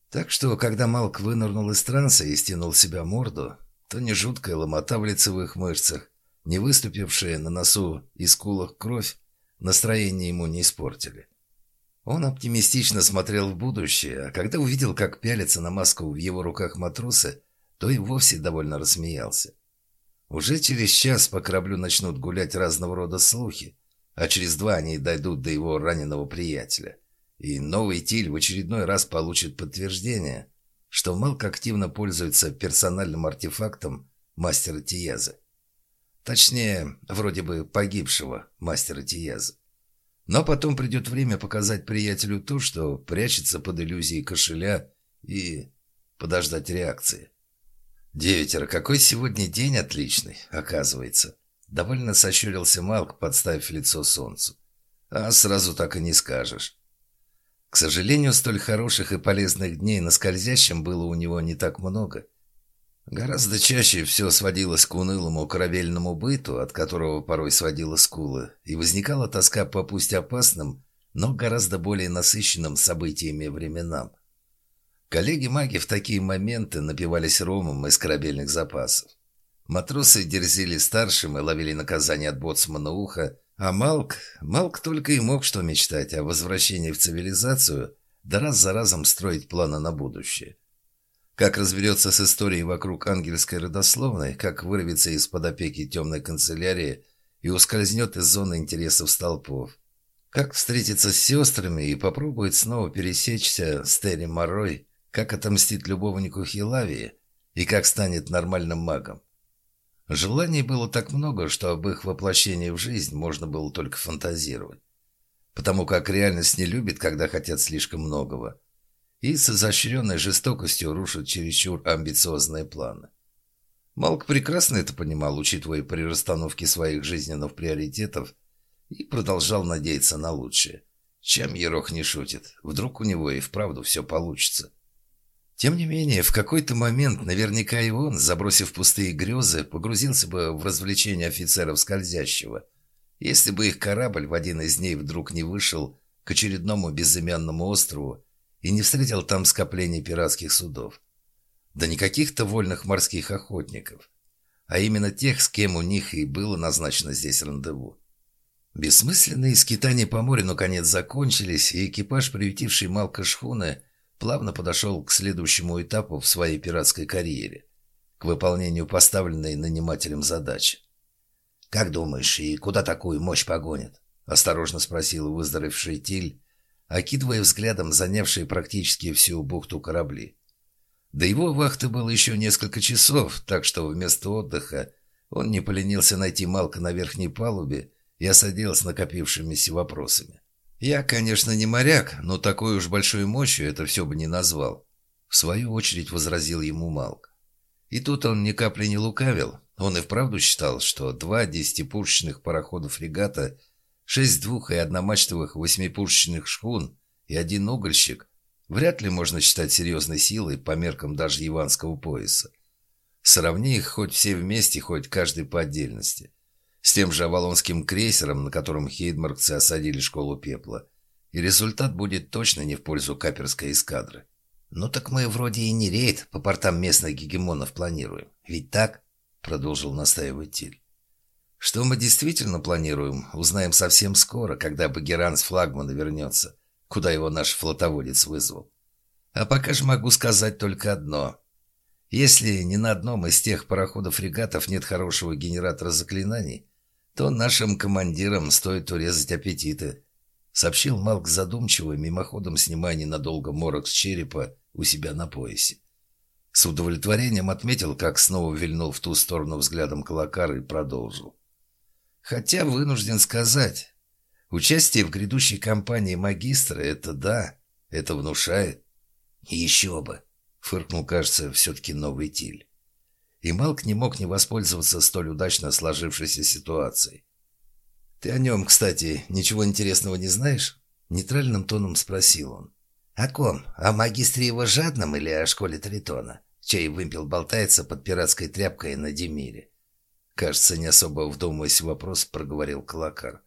Speaker 1: Так что, когда Малк вынырнул из транса и стянул себя морду, то не жуткая ломота в лицевых мышцах, не выступившая на носу и скулах кровь, настроение ему не испортили. Он оптимистично смотрел в будущее, а когда увидел, как пялится на маску в его руках матросы, то и вовсе довольно рассмеялся. Уже через час по кораблю начнут гулять разного рода слухи, а через два они дойдут до его раненого приятеля. И новый Тиль в очередной раз получит подтверждение, что Малк активно пользуется персональным артефактом мастера Тияза. Точнее, вроде бы погибшего мастера Тияза. Но потом придет время показать приятелю то, что прячется под иллюзией кошеля и подождать реакции. «Девятеро, какой сегодня день отличный, оказывается!» Довольно сощурился Малк, подставив лицо солнцу. «А сразу так и не скажешь». К сожалению, столь хороших и полезных дней на скользящем было у него не так много. Гораздо чаще все сводилось к унылому корабельному быту, от которого порой сводило скулы, и возникала тоска по пусть опасным, но гораздо более насыщенным событиями временам. Коллеги-маги в такие моменты напивались ромом из корабельных запасов. Матросы дерзили старшим и ловили наказание от боцмана уха, а Малк... Малк только и мог что мечтать о возвращении в цивилизацию, да раз за разом строить планы на будущее. Как разберется с историей вокруг ангельской родословной, как вырвется из-под опеки темной канцелярии и ускользнет из зоны интересов столпов. Как встретится с сестрами и попробует снова пересечься с Терри Морой, как отомстит любовнику Хилавии и как станет нормальным магом. Желаний было так много, что об их воплощении в жизнь можно было только фантазировать. Потому как реальность не любит, когда хотят слишком многого. И с изощренной жестокостью рушат чересчур амбициозные планы. Малк прекрасно это понимал, учитывая при расстановке своих жизненных приоритетов, и продолжал надеяться на лучшее. Чем Ерох не шутит, вдруг у него и вправду все получится. Тем не менее, в какой-то момент наверняка и он, забросив пустые грезы, погрузился бы в развлечения офицеров скользящего, если бы их корабль в один из дней вдруг не вышел к очередному безымянному острову и не встретил там скопление пиратских судов. Да не каких-то вольных морских охотников, а именно тех, с кем у них и было назначено здесь рандеву. Бессмысленные скитания по морю наконец закончились, и экипаж, приютивший Малка шхуны, плавно подошел к следующему этапу в своей пиратской карьере, к выполнению поставленной нанимателем задачи. «Как думаешь, и куда такую мощь погонят?» – осторожно спросил выздоровевший Тиль, окидывая взглядом занявшие практически всю бухту корабли. До его вахты было еще несколько часов, так что вместо отдыха он не поленился найти Малка на верхней палубе и осадил с накопившимися вопросами. Я, конечно, не моряк, но такой уж большой мощью это все бы не назвал. В свою очередь возразил ему Малк. И тут он ни капли не лукавил. Он и вправду считал, что два десятипушечных парохода фрегата, шесть двух- и одномачтовых восьмипушечных шхун и один угольщик вряд ли можно считать серьезной силой по меркам даже Иванского пояса. Сравни их хоть все вместе, хоть каждый по отдельности. С тем же Авалонским крейсером, на котором хейдмаркцы осадили школу пепла. И результат будет точно не в пользу каперской эскадры. «Ну так мы вроде и не рейд по портам местных гегемонов планируем. Ведь так?» — продолжил настаивать Тиль. «Что мы действительно планируем, узнаем совсем скоро, когда Багеран с флагмана вернется, куда его наш флотоводец вызвал. А пока же могу сказать только одно. Если ни на одном из тех пароходов-фрегатов нет хорошего генератора заклинаний, то нашим командирам стоит урезать аппетиты», — сообщил Малк задумчиво, мимоходом снимая ненадолго морок с черепа у себя на поясе. С удовлетворением отметил, как снова вильнул в ту сторону взглядом Калакар и продолжил. «Хотя вынужден сказать, участие в грядущей кампании магистра — это да, это внушает. Еще бы!» — фыркнул, кажется, все-таки новый Тиль. И Малк не мог не воспользоваться столь удачно сложившейся ситуацией. «Ты о нем, кстати, ничего интересного не знаешь?» Нейтральным тоном спросил он. «О ком? О магистре его жадном или о школе Тритона?» Чей вымпел болтается под пиратской тряпкой на Демире. Кажется, не особо вдумываясь в вопрос, проговорил Клакар.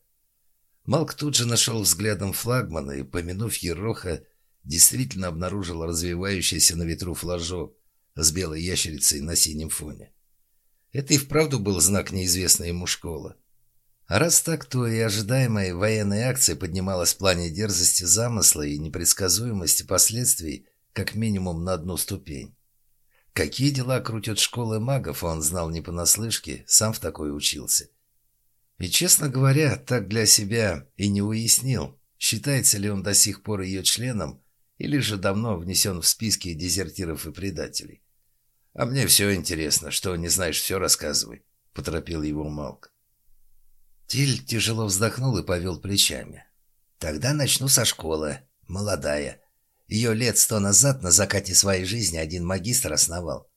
Speaker 1: Малк тут же нашел взглядом флагмана и, помянув Ероха, действительно обнаружил развивающийся на ветру флажок с белой ящерицей на синем фоне. Это и вправду был знак неизвестной ему школы. А раз так, то и ожидаемая военная акция поднималась в плане дерзости замысла и непредсказуемости последствий как минимум на одну ступень. Какие дела крутят школы магов, он знал не понаслышке, сам в такой учился. И, честно говоря, так для себя и не уяснил, считается ли он до сих пор ее членом или же давно внесен в списки дезертиров и предателей. «А мне все интересно. Что, не знаешь, все рассказывай», — поторопил его Малк. Тиль тяжело вздохнул и повел плечами. «Тогда начну со школы. Молодая. Ее лет сто назад на закате своей жизни один магистр основал.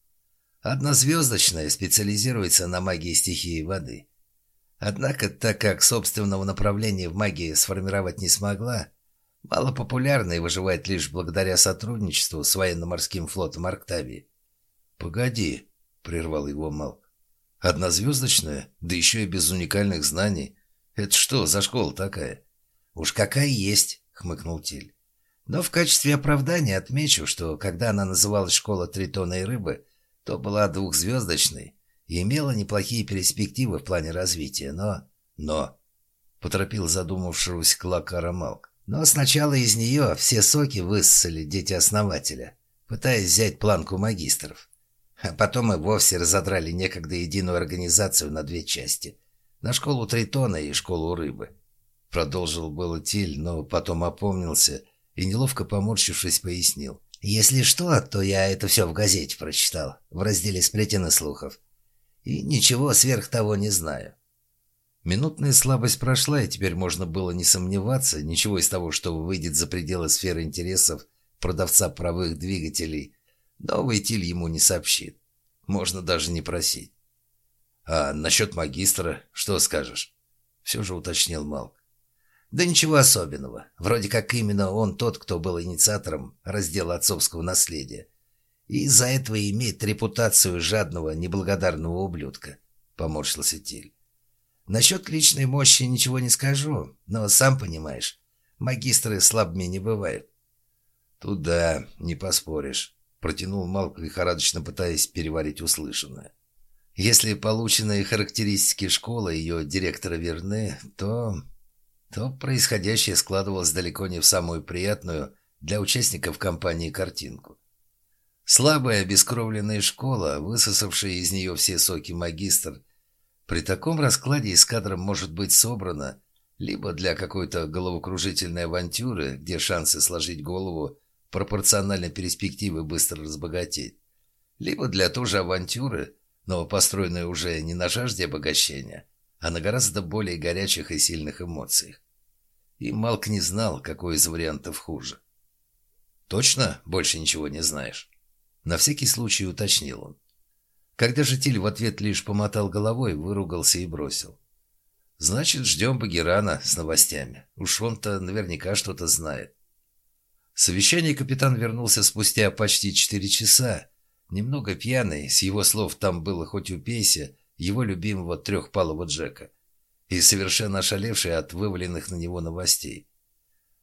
Speaker 1: Однозвездочная специализируется на магии стихии воды. Однако, так как собственного направления в магии сформировать не смогла, малопопулярна и выживает лишь благодаря сотрудничеству с военно-морским флотом Арктавии. «Погоди», — прервал его Малк. «Однозвездочная? Да еще и без уникальных знаний. Это что за школа такая?» «Уж какая есть», — хмыкнул Тиль. «Но в качестве оправдания отмечу, что когда она называлась «Школа Тритона и Рыбы», то была двухзвездочной и имела неплохие перспективы в плане развития, но... Но... Поторопил задумавшегося Клакара Малк. Но сначала из нее все соки высосали дети-основателя, пытаясь взять планку магистров. А потом и вовсе разодрали некогда единую организацию на две части. На школу Тритона и школу Рыбы. Продолжил было Тиль, но потом опомнился и, неловко поморщившись, пояснил. «Если что, то я это все в газете прочитал, в разделе сплетен и слухов. И ничего сверх того не знаю. Минутная слабость прошла, и теперь можно было не сомневаться, ничего из того, что выйдет за пределы сферы интересов продавца правых двигателей, новый Тиль ему не сообщит. Можно даже не просить. «А насчет магистра, что скажешь?» Все же уточнил Малк. «Да ничего особенного. Вроде как именно он тот, кто был инициатором раздела отцовского наследия. И из-за этого имеет репутацию жадного, неблагодарного ублюдка», — поморщился Тиль. Насчет личной мощи ничего не скажу, но сам понимаешь, магистры слабыми не бывают. Тут да, не поспоришь, протянул Малк, лихорадочно пытаясь переварить услышанное. Если полученные характеристики школы ее директора верны, то... то происходящее складывалось далеко не в самую приятную для участников кампании картинку. Слабая обескровленная школа, высосавшая из нее все соки магистр, при таком раскладе эскадра может быть собрана либо для какой-то головокружительной авантюры, где шансы сложить голову пропорционально перспективы быстро разбогатеть, либо для той же авантюры, но построенной уже не на жажде обогащения, а на гораздо более горячих и сильных эмоциях. И Малк не знал, какой из вариантов хуже. «Точно больше ничего не знаешь?» На всякий случай уточнил он. Когда же Тиль в ответ лишь помотал головой, выругался и бросил. «Значит, ждем Багирана с новостями. Уж он-то наверняка что-то знает». Совещание капитан вернулся спустя почти четыре часа. Немного пьяный, с его слов там было хоть упейся, его любимого трехпалого Джека. И совершенно ошалевший от вываленных на него новостей.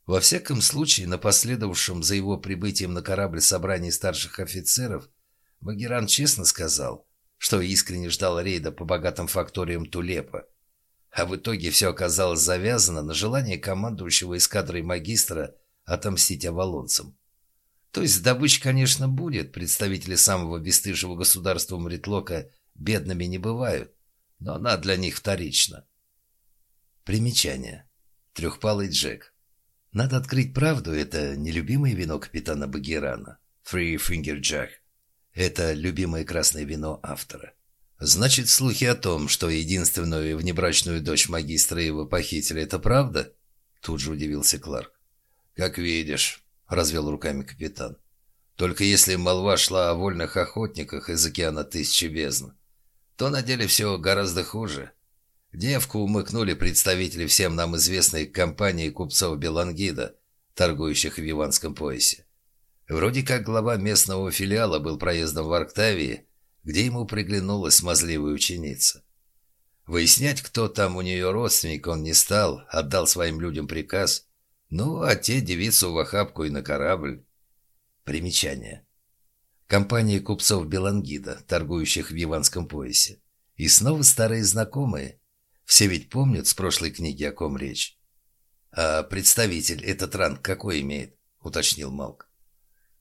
Speaker 1: Во всяком случае, на последовавшем за его прибытием на корабль собрании старших офицеров, Магеран честно сказал, что искренне ждал рейда по богатым факториям Тулепа. А в итоге все оказалось завязано на желание командующего эскадрой магистра отомстить авалонцам. То есть добыча, конечно, будет, представители самого бесстыжего государства Мритлока бедными не бывают, но она для них вторична. Примечание. Трехпалый Джек. Надо открыть правду, это нелюбимое вино капитана Багирана. Three Finger Jack. Это любимое красное вино автора. Значит, слухи о том, что единственную внебрачную дочь магистра его похитили, это правда? Тут же удивился Кларк. Как видишь, развел руками капитан. Только если молва шла о вольных охотниках из океана Тысячи Бездн, то на деле все гораздо хуже. Девку умыкнули представители всем нам известной компании купцов Белангида, торгующих в Иванском поясе. Вроде как глава местного филиала был проездом в Арктавии, где ему приглянулась смазливая ученица. Выяснять, кто там у нее родственник, он не стал, отдал своим людям приказ. Ну, а те девицу в охапку и на корабль. Примечание. Компания купцов Белангида, торгующих в Иванском поясе. И снова старые знакомые – все ведь помнят с прошлой книги, о ком речь. «А представитель этот ранг какой имеет?» — уточнил Малк.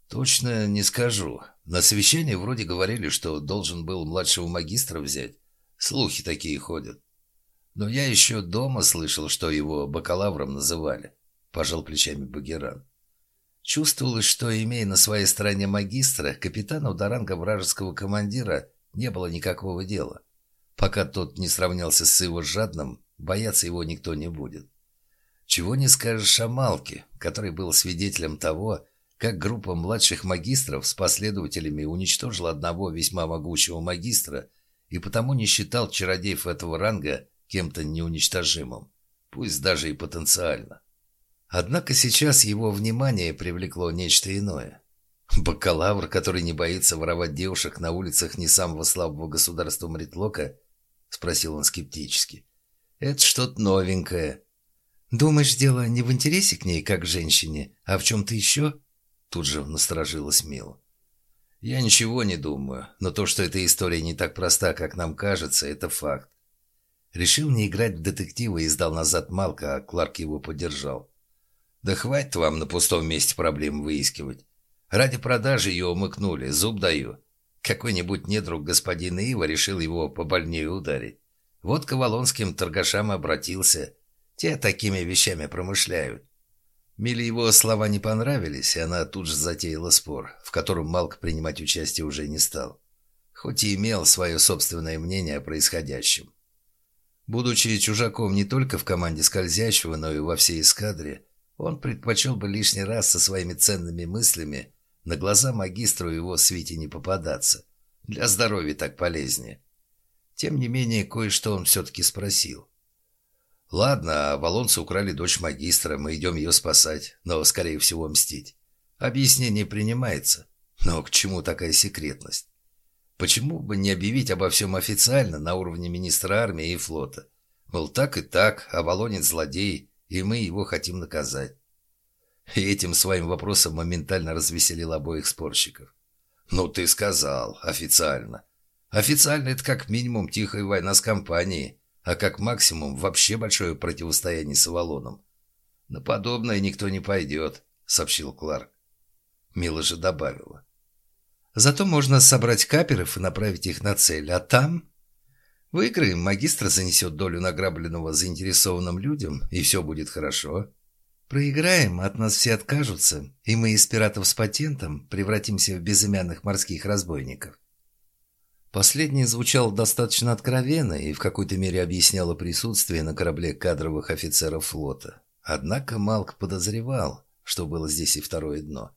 Speaker 1: «Точно не скажу. На совещании вроде говорили, что должен был младшего магистра взять. Слухи такие ходят. Но я еще дома слышал, что его бакалавром называли», — пожал плечами Багеран. Чувствовалось, что, имея на своей стороне магистра, капитану до ранга вражеского командира не было никакого дела. Пока тот не сравнялся с его жадным, бояться его никто не будет. Чего не скажешь о Малке, который был свидетелем того, как группа младших магистров с последователями уничтожила одного весьма могучего магистра и потому не считал чародеев этого ранга кем-то неуничтожимым, пусть даже и потенциально. Однако сейчас его внимание привлекло нечто иное. Бакалавр, который не боится воровать девушек на улицах не самого слабого государства Мритлока, — спросил он скептически. «Это что-то новенькое». «Думаешь, дело не в интересе к ней, как к женщине, а в чем-то еще?» Тут же насторожилась Мила. «Я ничего не думаю, но то, что эта история не так проста, как нам кажется, это факт. Решил не играть в детектива и сдал назад Малка, а Кларк его поддержал. «Да хватит вам на пустом месте проблем выискивать. Ради продажи ее умыкнули, зуб даю. Какой-нибудь недруг господина Ива решил его побольнее ударить. Вот к авалонским торгашам обратился. Те такими вещами промышляют. Миле его слова не понравились, и она тут же затеяла спор, в котором Малк принимать участие уже не стал. Хоть и имел свое собственное мнение о происходящем. Будучи чужаком не только в команде скользящего, но и во всей эскадре, он предпочел бы лишний раз со своими ценными мыслями на глаза магистру его свите не попадаться. Для здоровья так полезнее. Тем не менее, кое-что он все-таки спросил. «Ладно, а Волонцы украли дочь магистра, мы идем ее спасать, но, скорее всего, мстить. Объяснение принимается. Но к чему такая секретность? Почему бы не объявить обо всем официально на уровне министра армии и флота? Мол, так и так, а Волонец злодей, и мы его хотим наказать. И этим своим вопросом моментально развеселил обоих спорщиков. «Ну, ты сказал. Официально. Официально это как минимум тихая война с компанией, а как максимум вообще большое противостояние с Авалоном. На подобное никто не пойдет», — сообщил Кларк. Мила же добавила. «Зато можно собрать каперов и направить их на цель, а там...» «Выиграем, магистр занесет долю награбленного заинтересованным людям, и все будет хорошо». Проиграем, от нас все откажутся, и мы из пиратов с патентом превратимся в безымянных морских разбойников. Последнее звучало достаточно откровенно и в какой-то мере объясняло присутствие на корабле кадровых офицеров флота. Однако Малк подозревал, что было здесь и второе дно.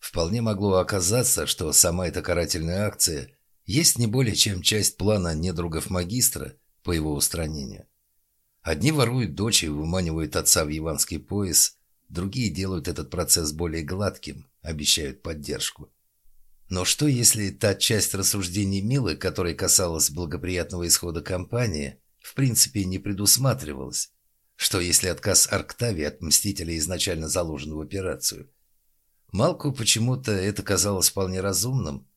Speaker 1: Вполне могло оказаться, что сама эта карательная акция есть не более чем часть плана недругов магистра по его устранению. Одни воруют дочь и выманивают отца в яванский пояс, другие делают этот процесс более гладким, обещают поддержку. Но что, если та часть рассуждений Милы, которая касалась благоприятного исхода кампании, в принципе не предусматривалась? Что, если отказ Арктави от Мстителя изначально заложен в операцию? Малку почему-то это казалось вполне разумным.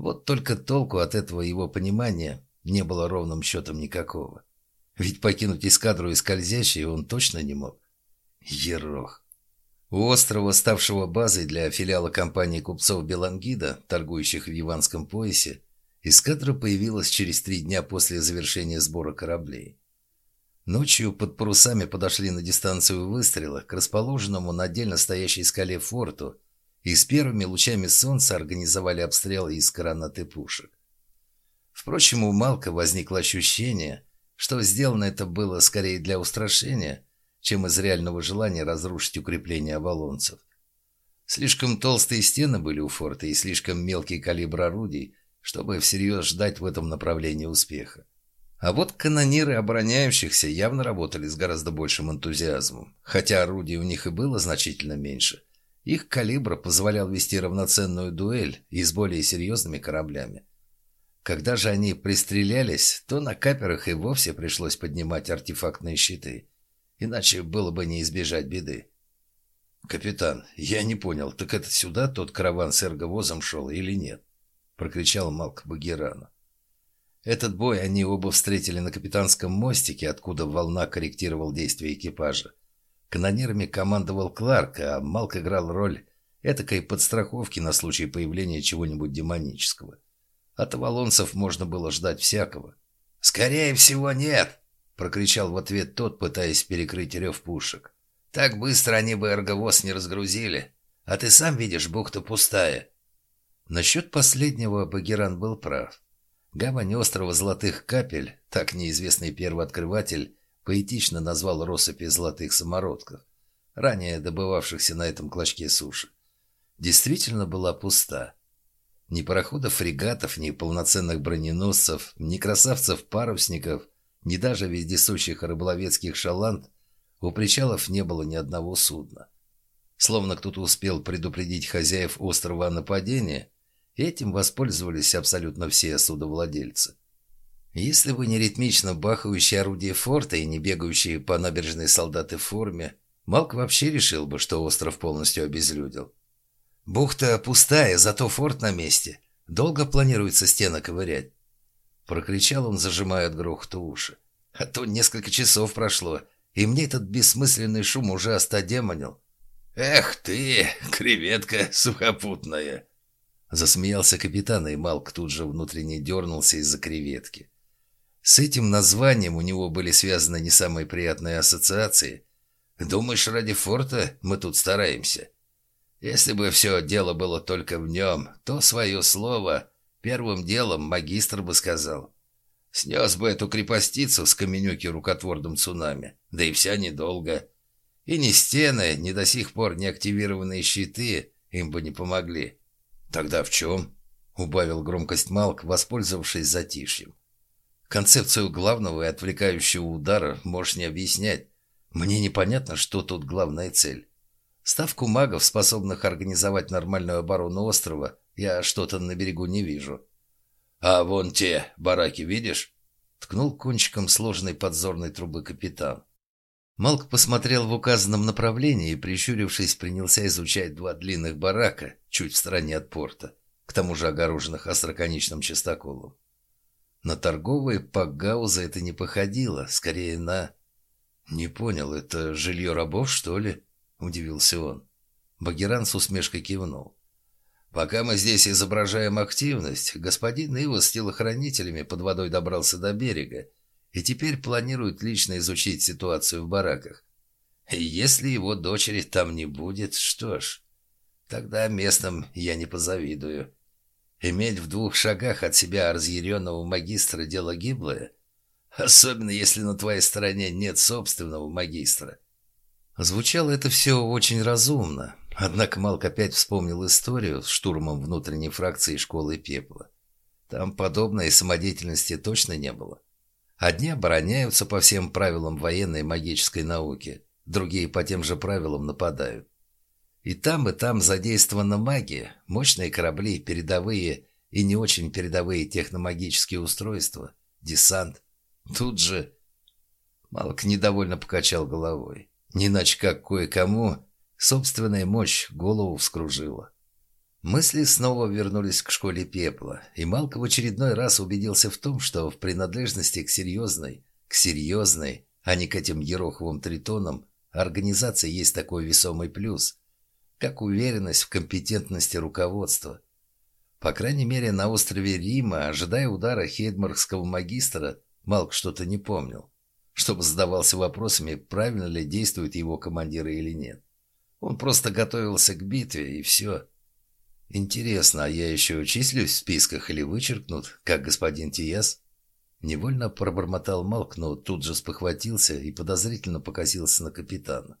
Speaker 1: Вот только толку от этого его понимания не было ровным счетом никакого. Ведь покинуть эскадру и скользящие он точно не мог. Ерох. У острова, ставшего базой для филиала компании купцов Белангида, торгующих в Яванском поясе, эскадра появилась через три дня после завершения сбора кораблей. Ночью под парусами подошли на дистанцию выстрела к расположенному на отдельно стоящей скале форту и с первыми лучами солнца организовали обстрел из гранат и пушек. Впрочем, у Малка возникло ощущение, что сделано это было скорее для устрашения, чем из реального желания разрушить укрепление оболонцев. Слишком толстые стены были у форта и слишком мелкий калибр орудий, чтобы всерьез ждать в этом направлении успеха. А вот канониры обороняющихся явно работали с гораздо большим энтузиазмом, хотя орудий у них и было значительно меньше. Их калибр позволял вести равноценную дуэль и с более серьезными кораблями. Когда же они пристрелялись, то на каперах и вовсе пришлось поднимать артефактные щиты. Иначе было бы не избежать беды. «Капитан, я не понял, так это сюда тот караван с эрговозом шел или нет?» Прокричал Малк Багирану. Этот бой они оба встретили на капитанском мостике, откуда волна корректировал действия экипажа. Канонирами командовал Кларк, а Малк играл роль этакой подстраховки на случай появления чего-нибудь демонического. От авалонцев можно было ждать всякого. «Скорее всего, нет!» — прокричал в ответ тот, пытаясь перекрыть рев пушек. «Так быстро они бы эрговоз не разгрузили. А ты сам видишь, бухта пустая». Насчет последнего Багеран был прав. Гавань острова Золотых Капель, так неизвестный первооткрыватель, поэтично назвал россыпи золотых самородков, ранее добывавшихся на этом клочке суши. Действительно была пуста. Ни пароходов-фрегатов, ни полноценных броненосцев, ни красавцев-парусников, ни даже вездесущих рыболовецких шаланд у причалов не было ни одного судна. Словно кто-то успел предупредить хозяев острова о нападении, этим воспользовались абсолютно все судовладельцы. Если бы не ритмично бахающие орудия форта и не бегающие по набережной солдаты в форме, Малк вообще решил бы, что остров полностью обезлюдил. «Бухта пустая, зато форт на месте. Долго планируется стены ковырять?» Прокричал он, зажимая от грохота уши. «А то несколько часов прошло, и мне этот бессмысленный шум уже остодемонил».
Speaker 2: «Эх ты, креветка сухопутная!»
Speaker 1: Засмеялся капитан, и Малк тут же внутренне дернулся из-за креветки. С этим названием у него были связаны не самые приятные ассоциации. «Думаешь, ради форта мы тут стараемся?» Если бы все дело было только в нем, то свое слово первым делом магистр бы сказал. Снес бы эту крепостицу с каменюки рукотворным цунами, да и вся недолго. И ни стены, ни до сих пор не активированные щиты им бы не помогли. Тогда в чем? Убавил громкость Малк, воспользовавшись затишьем. Концепцию главного и отвлекающего удара можешь не объяснять. Мне непонятно, что тут главная цель. Ставку магов, способных организовать нормальную оборону острова, я что-то на берегу не вижу. «А вон те бараки видишь?» Ткнул кончиком сложной подзорной трубы капитан. Малк посмотрел в указанном направлении и, прищурившись, принялся изучать два длинных барака, чуть в стороне от порта, к тому же огороженных остроконечным частоколом. На торговые пагаузы это не походило, скорее на... Не понял, это жилье рабов, что ли? – удивился он. Багеран с усмешкой кивнул. «Пока мы здесь изображаем активность, господин Ива с телохранителями под водой добрался до берега и теперь планирует лично изучить ситуацию в бараках. И если его дочери там не будет, что ж, тогда местным я не позавидую. Иметь в двух шагах от себя разъяренного магистра дело гиблое, особенно если на твоей стороне нет собственного магистра». Звучало это все очень разумно. Однако Малк опять вспомнил историю с штурмом внутренней фракции школы пепла. Там подобной самодеятельности точно не было. Одни обороняются по всем правилам военной и магической науки, другие по тем же правилам нападают. И там, и там задействована магия, мощные корабли, передовые и не очень передовые техномагические устройства, десант. Тут же... Малк недовольно покачал головой. Не иначе как кое-кому собственная мощь голову вскружила. Мысли снова вернулись к школе пепла, и Малк в очередной раз убедился в том, что в принадлежности к серьезной, к серьезной, а не к этим ероховым тритонам, организации есть такой весомый плюс, как уверенность в компетентности руководства. По крайней мере, на острове Рима, ожидая удара хейдмаркского магистра, Малк что-то не помнил, чтобы задавался вопросами, правильно ли действуют его командиры или нет. Он просто готовился к битве, и все. Интересно, а я еще числюсь в списках или вычеркнут, как господин Тиес? Невольно пробормотал Малк, но тут же спохватился и подозрительно покосился на капитана.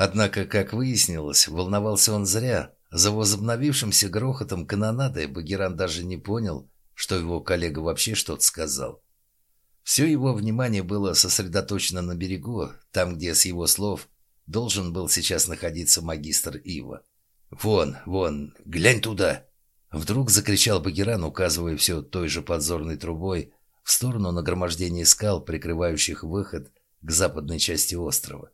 Speaker 1: Однако, как выяснилось, волновался он зря. За возобновившимся грохотом канонады Багеран даже не понял, что его коллега вообще что-то сказал. Все его внимание было сосредоточено на берегу, там, где, с его слов, должен был сейчас находиться магистр Ива. «Вон, вон, глянь туда!» Вдруг закричал Багеран, указывая все той же подзорной трубой в сторону нагромождения скал, прикрывающих выход к западной части острова.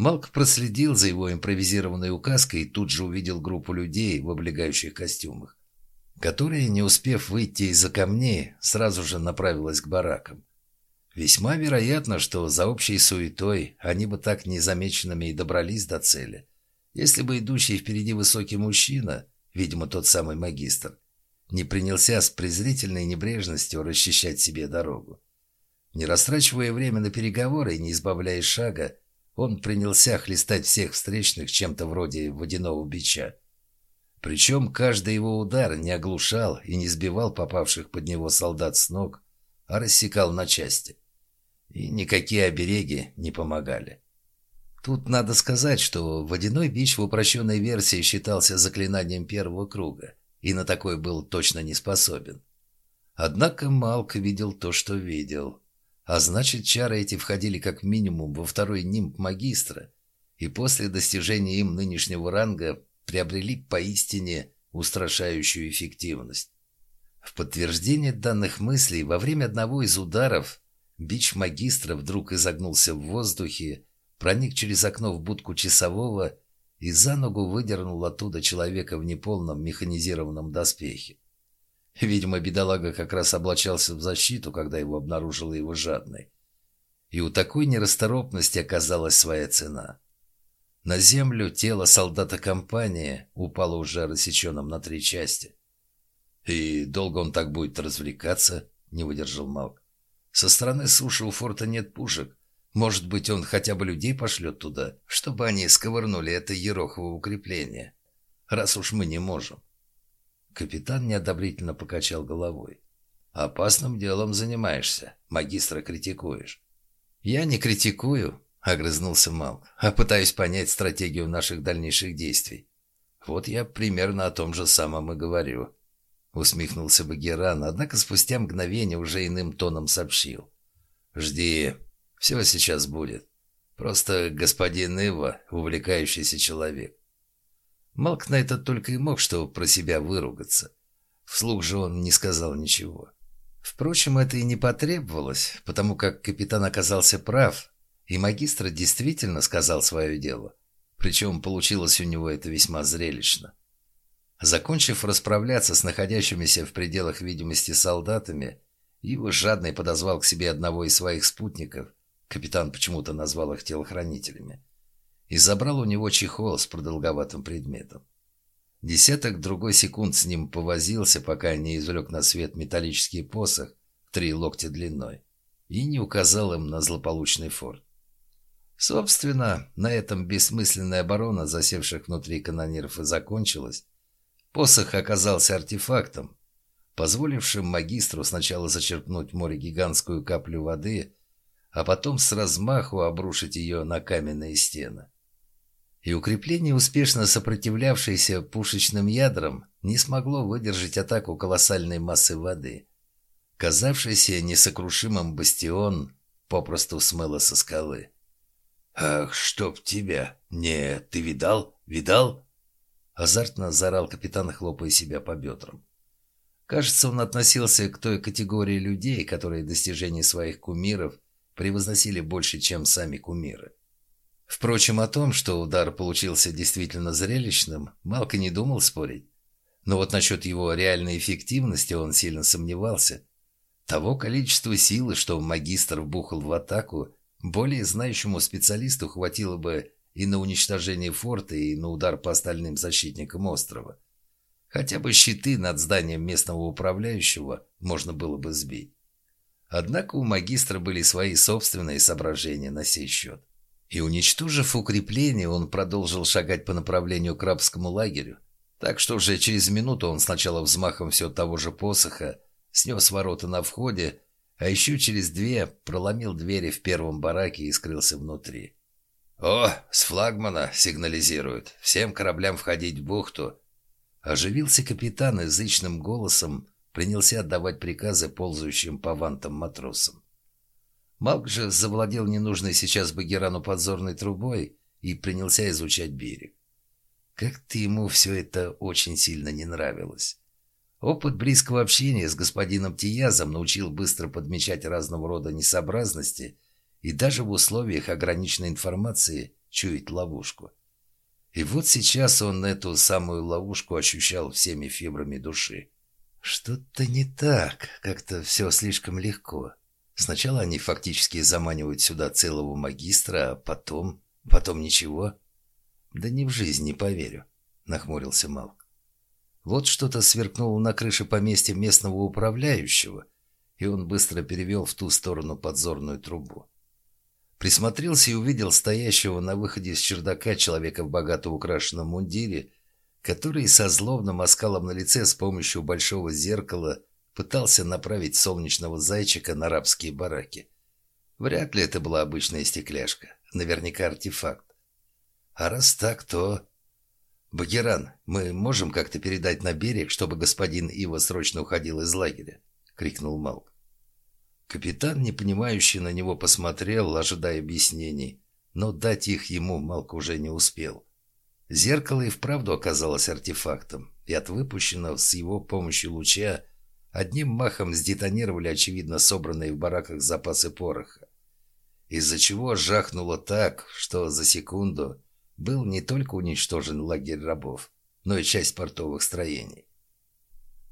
Speaker 1: Малк проследил за его импровизированной указкой и тут же увидел группу людей в облегающих костюмах, которая, не успев выйти из-за камней, сразу же направилась к баракам. Весьма вероятно, что за общей суетой они бы так незамеченными и добрались до цели, если бы идущий впереди высокий мужчина, видимо, тот самый магистр, не принялся с презрительной небрежностью расчищать себе дорогу. Не растрачивая время на переговоры и не избавляя шага, он принялся хлестать всех встречных чем-то вроде водяного бича. Причем каждый его удар не оглушал и не сбивал попавших под него солдат с ног, а рассекал на части. И никакие обереги не помогали. Тут надо сказать, что водяной бич в упрощенной версии считался заклинанием первого круга, и на такой был точно не способен. Однако Малк видел то, что видел. А значит, чары эти входили как минимум во второй нимб магистра, и после достижения им нынешнего ранга приобрели поистине устрашающую эффективность. В подтверждение данных мыслей во время одного из ударов бич магистра вдруг изогнулся в воздухе, проник через окно в будку часового и за ногу выдернул оттуда человека в неполном механизированном доспехе. Видимо, бедолага как раз облачался в защиту, когда его обнаружила его жадной. И у такой нерасторопности оказалась своя цена. На землю тело солдата компании упало уже рассеченным на три части. «И долго он так будет развлекаться?» — не выдержал Малк. «Со стороны суши у форта нет пушек. Может быть, он хотя бы людей пошлет туда, чтобы они сковырнули это ерохово укрепление, раз уж мы не можем». Капитан неодобрительно покачал головой. «Опасным делом занимаешься, магистра критикуешь». «Я не критикую», — огрызнулся Малк, «а пытаюсь понять стратегию наших дальнейших действий. Вот я примерно о том же самом и говорю». Усмехнулся Багеран, однако спустя мгновение уже иным тоном сообщил. «Жди, все сейчас будет. Просто господин Ива — увлекающийся человек. Малк на это только и мог что про себя выругаться. Вслух же он не сказал ничего. Впрочем, это и не потребовалось, потому как капитан оказался прав, и магистр действительно сказал свое дело. Причем получилось у него это весьма зрелищно. Закончив расправляться с находящимися в пределах видимости солдатами, его жадный подозвал к себе одного из своих спутников, капитан почему-то назвал их телохранителями, и забрал у него чехол с продолговатым предметом. Десяток другой секунд с ним повозился, пока не извлек на свет металлический посох три локтя длиной и не указал им на злополучный форт. Собственно, на этом бессмысленная оборона засевших внутри канониров и закончилась. Посох оказался артефактом, позволившим магистру сначала зачерпнуть море гигантскую каплю воды, а потом с размаху обрушить ее на каменные стены. И укрепление, успешно сопротивлявшееся пушечным ядрам, не смогло выдержать атаку колоссальной массы воды. Казавшийся несокрушимым бастион попросту смыло со скалы. «Ах, чтоб тебя! Нет, ты видал? Видал?» Азартно заорал капитан, хлопая себя по бедрам. Кажется, он относился к той категории людей, которые достижения своих кумиров превозносили больше, чем сами кумиры. Впрочем, о том, что удар получился действительно зрелищным, Малко не думал спорить. Но вот насчет его реальной эффективности он сильно сомневался. Того количества силы, что магистр вбухал в атаку, более знающему специалисту хватило бы и на уничтожение форта, и на удар по остальным защитникам острова. Хотя бы щиты над зданием местного управляющего можно было бы сбить. Однако у магистра были свои собственные соображения на сей счет. И уничтожив укрепление, он продолжил шагать по направлению к рабскому лагерю. Так что уже через минуту он сначала взмахом все того же посоха снес ворота на входе, а еще через две проломил двери в первом бараке и скрылся внутри. «О, с флагмана сигнализируют. Всем кораблям входить в бухту Оживился капитан язычным голосом, принялся отдавать приказы ползающим по вантам матросам. Малк же завладел ненужной сейчас Багирану подзорной трубой и принялся изучать берег. Как-то ему все это очень сильно не нравилось. Опыт близкого общения с господином Тиязом научил быстро подмечать разного рода несообразности и даже в условиях ограниченной информации чуять ловушку. И вот сейчас он эту самую ловушку ощущал всеми фибрами души. Что-то не так, как-то все слишком легко. Сначала они фактически заманивают сюда целого магистра, а потом... потом ничего. Да ни в жизнь не поверю, нахмурился Малк. Вот что-то сверкнуло на крыше поместья местного управляющего, и он быстро перевел в ту сторону подзорную трубу. Присмотрелся и увидел стоящего на выходе из чердака человека в богато украшенном мундире, который со злобным оскалом на лице с помощью большого зеркала пытался направить солнечного зайчика на рабские бараки. Вряд ли это была обычная стекляшка, наверняка артефакт. А раз так, то... «Багеран, мы можем как-то передать на берег, чтобы господин Ива срочно уходил из лагеря?» — крикнул Малк. Капитан, непонимающе на него посмотрел, ожидая объяснений, но дать их ему Малк уже не успел. Зеркало и вправду оказалось артефактом, и от выпущенного с его помощью луча одним махом сдетонировали, очевидно, собранные в бараках запасы пороха, из-за чего жахнуло так, что за секунду был не только уничтожен лагерь рабов, но и часть портовых строений.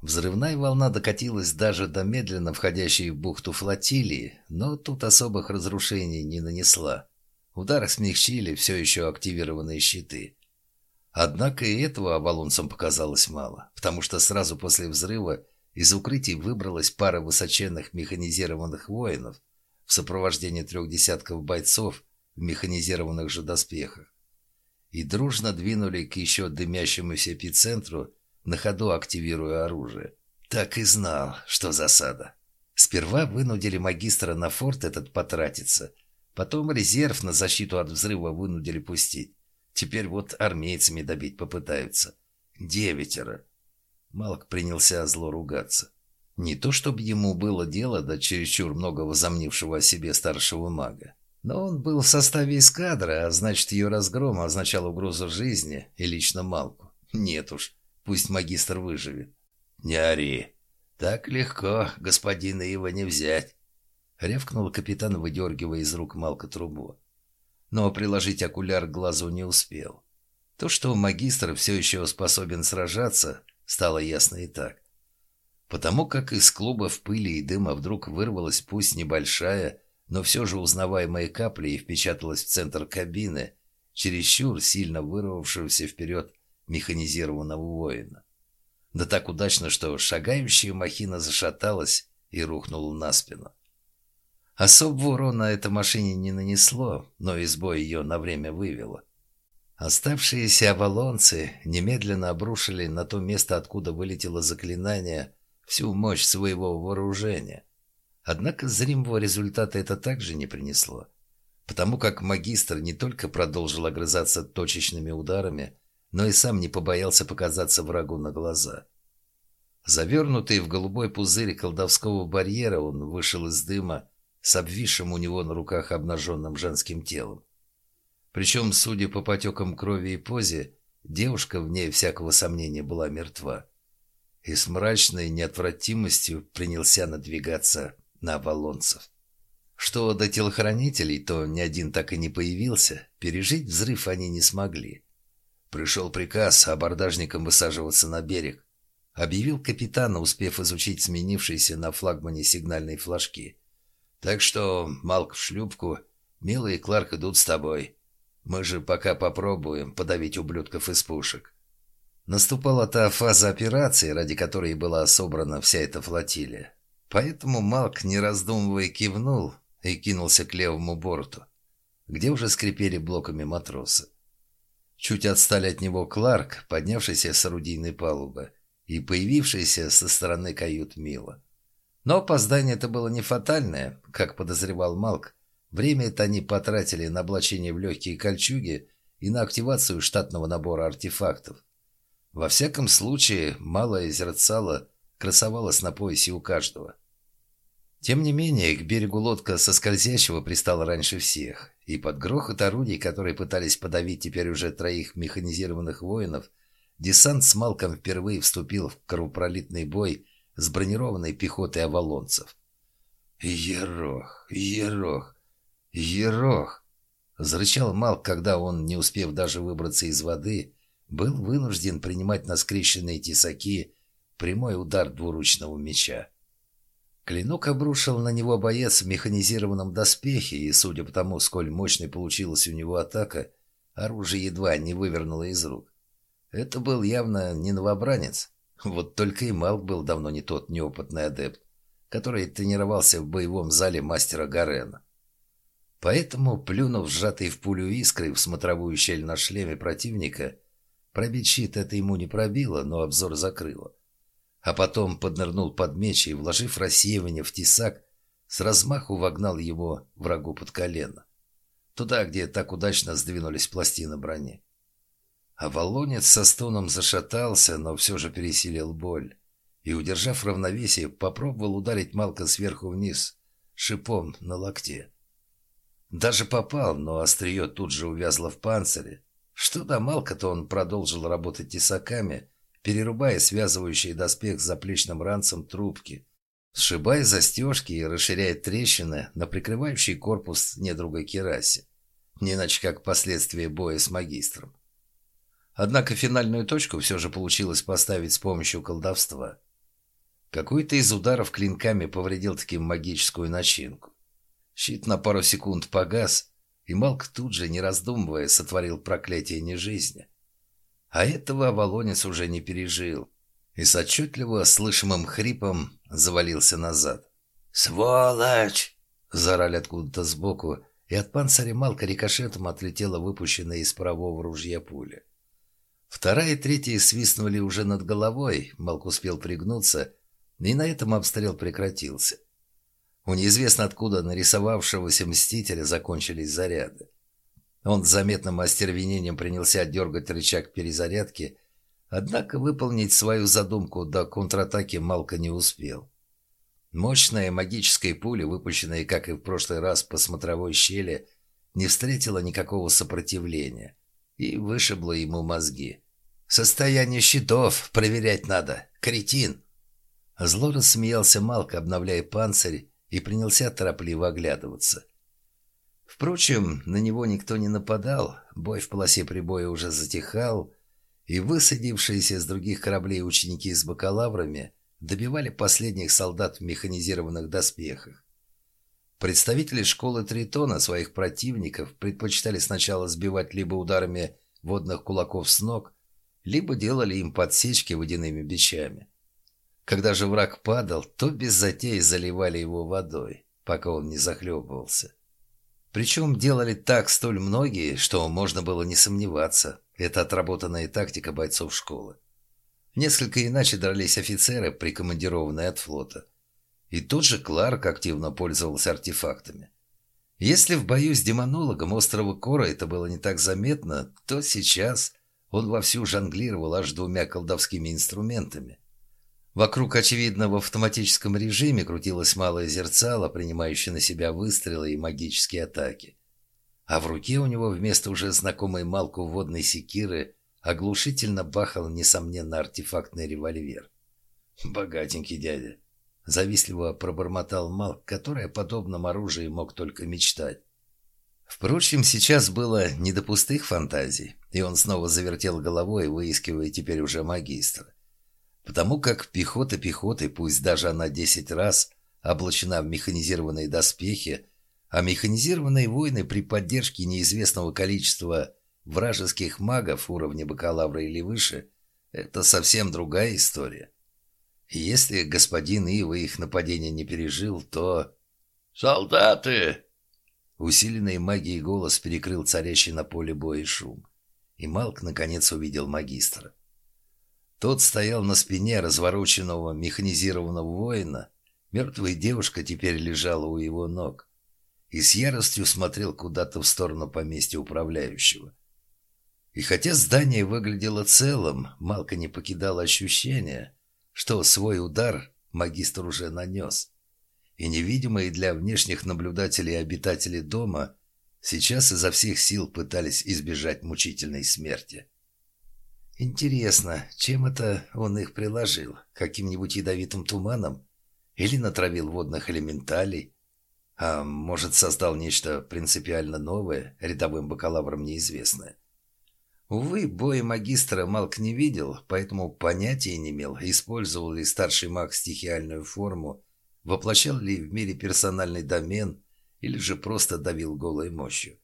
Speaker 1: Взрывная волна докатилась даже до медленно входящей в бухту флотилии, но тут особых разрушений не нанесла. Удар смягчили все еще активированные щиты. Однако и этого авалонцам показалось мало, потому что сразу после взрыва из укрытий выбралась пара высоченных механизированных воинов в сопровождении трех десятков бойцов в механизированных же доспехах и дружно двинули к еще дымящемуся эпицентру на ходу активируя оружие. Так и знал, что засада. Сперва вынудили магистра на форт этот потратиться, потом резерв на защиту от взрыва вынудили пустить. Теперь вот армейцами добить попытаются. Девятеро. Малк принялся зло ругаться. Не то чтобы ему было дело до чересчур много возомнившего о себе старшего мага. Но он был в составе эскадры, а значит, ее разгром означал угрозу жизни и лично Малку. Нет уж, Пусть магистр выживет. Не ори. Так легко господина его не взять. Рявкнул капитан, выдергивая из рук Малка трубу. Но приложить окуляр к глазу не успел. То, что магистр все еще способен сражаться, стало ясно и так. Потому как из клуба в пыли и дыма вдруг вырвалась пусть небольшая, но все же узнаваемая капля и впечаталась в центр кабины, чересчур сильно вырвавшегося вперед механизированного воина. Да так удачно, что шагающая махина зашаталась и рухнула на спину. Особого урона этой машине не нанесло, но из боя ее на время вывело. Оставшиеся авалонцы немедленно обрушили на то место, откуда вылетело заклинание, всю мощь своего вооружения. Однако зримого результата это также не принесло. потому как магистр не только продолжил огрызаться точечными ударами, но и сам не побоялся показаться врагу на глаза. Завернутый в голубой пузырь колдовского барьера, он вышел из дыма с обвисшим у него на руках обнаженным женским телом. Причем, судя по потекам крови и позе, девушка, вне всякого сомнения, была мертва. И с мрачной неотвратимостью принялся надвигаться на авалонцев. Что до телохранителей, то ни один так и не появился, пережить взрыв они не смогли. Пришел приказ абордажникам высаживаться на берег. Объявил капитан, успев изучить сменившиеся на флагмане сигнальные флажки. Так что, Малк в шлюпку, Мила и Кларк идут с тобой. Мы же пока попробуем подавить ублюдков из пушек. Наступала та фаза операции, ради которой была собрана вся эта флотилия. Поэтому Малк, не раздумывая, кивнул, и кинулся к левому борту, где уже скрипели блоками матросы. Чуть отстали от него Кларк, поднявшийся с орудийной палубы, и появившийся со стороны кают Мила. Но опоздание это было не фатальное, как подозревал Малк. Время это они потратили на облачение в легкие кольчуги и на активацию штатного набора артефактов. Во всяком случае, малое зерцало красовалось на поясе у каждого. Тем не менее, к берегу лодка со скользящего пристала раньше всех, и под грохот орудий, которые пытались подавить теперь уже троих механизированных воинов, десант с Малком впервые вступил в кровопролитный бой с бронированной пехотой авалонцев. «Ерох! Ерох! Ерох!» — зарычал Малк, когда он, не успев даже выбраться из воды, был вынужден принимать на скрещенные тесаки прямой удар двуручного меча. Клинок обрушил на него боец в механизированном доспехе, и, судя по тому, сколь мощной получилась у него атака, оружие едва не вывернуло из рук. Это был явно не новобранец. Вот только и Малк был давно не тот неопытный адепт, который тренировался в боевом зале мастера Гарена. Поэтому, плюнув сжатый в пулю искры в смотровую щель на шлеме противника, пробить щит это ему не пробило, но обзор закрыло а потом поднырнул под меч и, вложив рассеивание в тесак, с размаху вогнал его врагу под колено. Туда, где так удачно сдвинулись пластины брони. А волонец со стоном зашатался, но все же пересилил боль. И, удержав равновесие, попробовал ударить Малка сверху вниз, шипом на локте. Даже попал, но острие тут же увязло в панцире. Что до Малка-то он продолжил работать тесаками, перерубая связывающий доспех с заплечным ранцем трубки, сшибая застежки и расширяя трещины на прикрывающий корпус недруга Кераси, не иначе как последствия боя с магистром. Однако финальную точку все же получилось поставить с помощью колдовства. Какой-то из ударов клинками повредил таким магическую начинку. Щит на пару секунд погас, и Малк тут же, не раздумывая, сотворил проклятие нежизни. А этого Авалонец уже не пережил и с отчетливо слышимым хрипом завалился назад. «Сволочь!» – заорали откуда-то сбоку, и от панциря Малка рикошетом отлетела выпущенная из правого ружья пуля. Вторая и третья свистнули уже над головой, Малк успел пригнуться, и на этом обстрел прекратился. У неизвестно откуда нарисовавшегося мстителя закончились заряды. Он с заметным остервенением принялся дергать рычаг перезарядки, однако выполнить свою задумку до контратаки Малка не успел. Мощная магическая пуля, выпущенная, как и в прошлый раз, по смотровой щели, не встретила никакого сопротивления и вышибла ему мозги. «Состояние щитов проверять надо, кретин!» Зло рассмеялся Малк, обновляя панцирь, и принялся торопливо оглядываться. Впрочем, на него никто не нападал, бой в полосе прибоя уже затихал, и высадившиеся с других кораблей ученики с бакалаврами добивали последних солдат в механизированных доспехах. Представители школы Тритона своих противников предпочитали сначала сбивать либо ударами водных кулаков с ног, либо делали им подсечки водяными бичами. Когда же враг падал, то без затей заливали его водой, пока он не захлебывался. Причем делали так столь многие, что можно было не сомневаться. Это отработанная тактика бойцов школы. Несколько иначе дрались офицеры, прикомандированные от флота. И тот же Кларк активно пользовался артефактами. Если в бою с демонологом острова Кора это было не так заметно, то сейчас он вовсю жонглировал аж двумя колдовскими инструментами. Вокруг, очевидно, в автоматическом режиме крутилось малое зерцало, принимающее на себя выстрелы и магические атаки. А в руке у него вместо уже знакомой Малку водной секиры оглушительно бахал, несомненно, артефактный револьвер. «Богатенький дядя!» Завистливо пробормотал Малк, который о подобном оружии мог только мечтать. Впрочем, сейчас было не до пустых фантазий, и он снова завертел головой, выискивая теперь уже магистра. Потому как пехота пехоты, пусть даже она десять раз облачена в механизированные доспехи, а механизированные войны при поддержке неизвестного количества вражеских магов уровня бакалавра или выше – это совсем другая история. И если господин Ива их нападение не пережил, то...
Speaker 2: «Солдаты!»
Speaker 1: Усиленный магией голос перекрыл царящий на поле боя шум. И Малк наконец увидел магистра. Тот стоял на спине развороченного механизированного воина. Мертвая девушка теперь лежала у его ног. И с яростью смотрел куда-то в сторону поместья управляющего. И хотя здание выглядело целым, Малка не покидало ощущение, что свой удар магистр уже нанес и невидимые для внешних наблюдателей и обитателей дома сейчас изо всех сил пытались избежать мучительной смерти. Интересно, чем это он их приложил? Каким-нибудь ядовитым туманом? Или натравил водных элементалей? А может, создал нечто принципиально новое, рядовым бакалаврам неизвестное? Увы, боя магистра Малк не видел, поэтому понятия не имел, использовал ли старший маг стихиальную форму Воплощал ли в мире персональный домен или же просто давил голой мощью?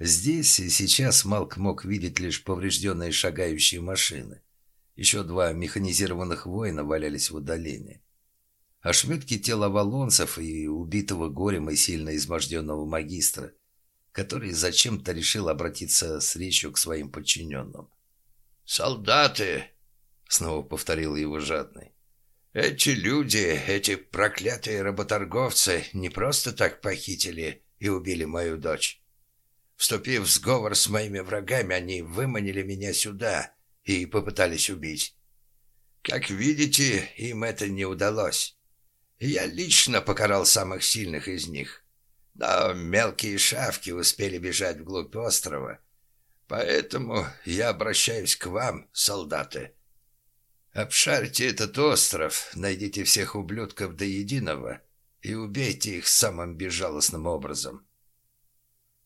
Speaker 1: Здесь и сейчас Малк мог видеть лишь поврежденные шагающие машины. Еще два механизированных воина валялись в удалении. Ошметки тела валонцев и убитого горем и сильно изможденного магистра, который зачем-то решил обратиться с речью к своим подчиненным.
Speaker 2: «Солдаты!»
Speaker 1: — снова повторил его жадный.
Speaker 2: Эти люди, эти проклятые работорговцы не просто так похитили и убили мою дочь. Вступив в сговор с моими врагами, они выманили меня сюда и попытались убить. Как видите, им это не удалось. Я лично покарал самых сильных из них. Но мелкие шавки успели бежать вглубь острова. Поэтому я обращаюсь к вам, солдаты. Обшарьте этот остров, найдите всех ублюдков до единого и убейте их самым безжалостным образом.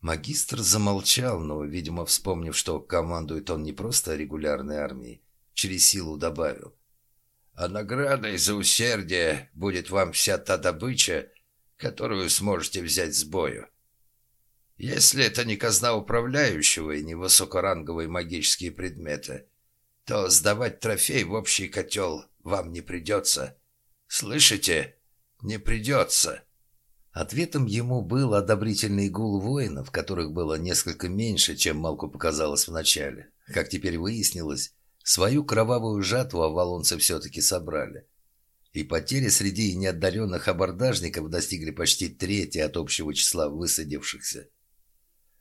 Speaker 1: Магистр замолчал, но, видимо, вспомнив, что командует он не просто регулярной армией, через силу добавил.
Speaker 2: А наградой за усердие будет вам вся та добыча, которую сможете взять с бою. Если это не казна управляющего и не высокоранговые магические предметы – то сдавать трофей в общий котел вам не придется. Слышите? Не придется.
Speaker 1: Ответом ему был одобрительный гул воинов, которых было несколько меньше, чем Малку показалось вначале. Как теперь выяснилось, свою кровавую жатву авалонцы все-таки собрали. И потери среди неотдаренных абордажников достигли почти трети от общего числа высадившихся.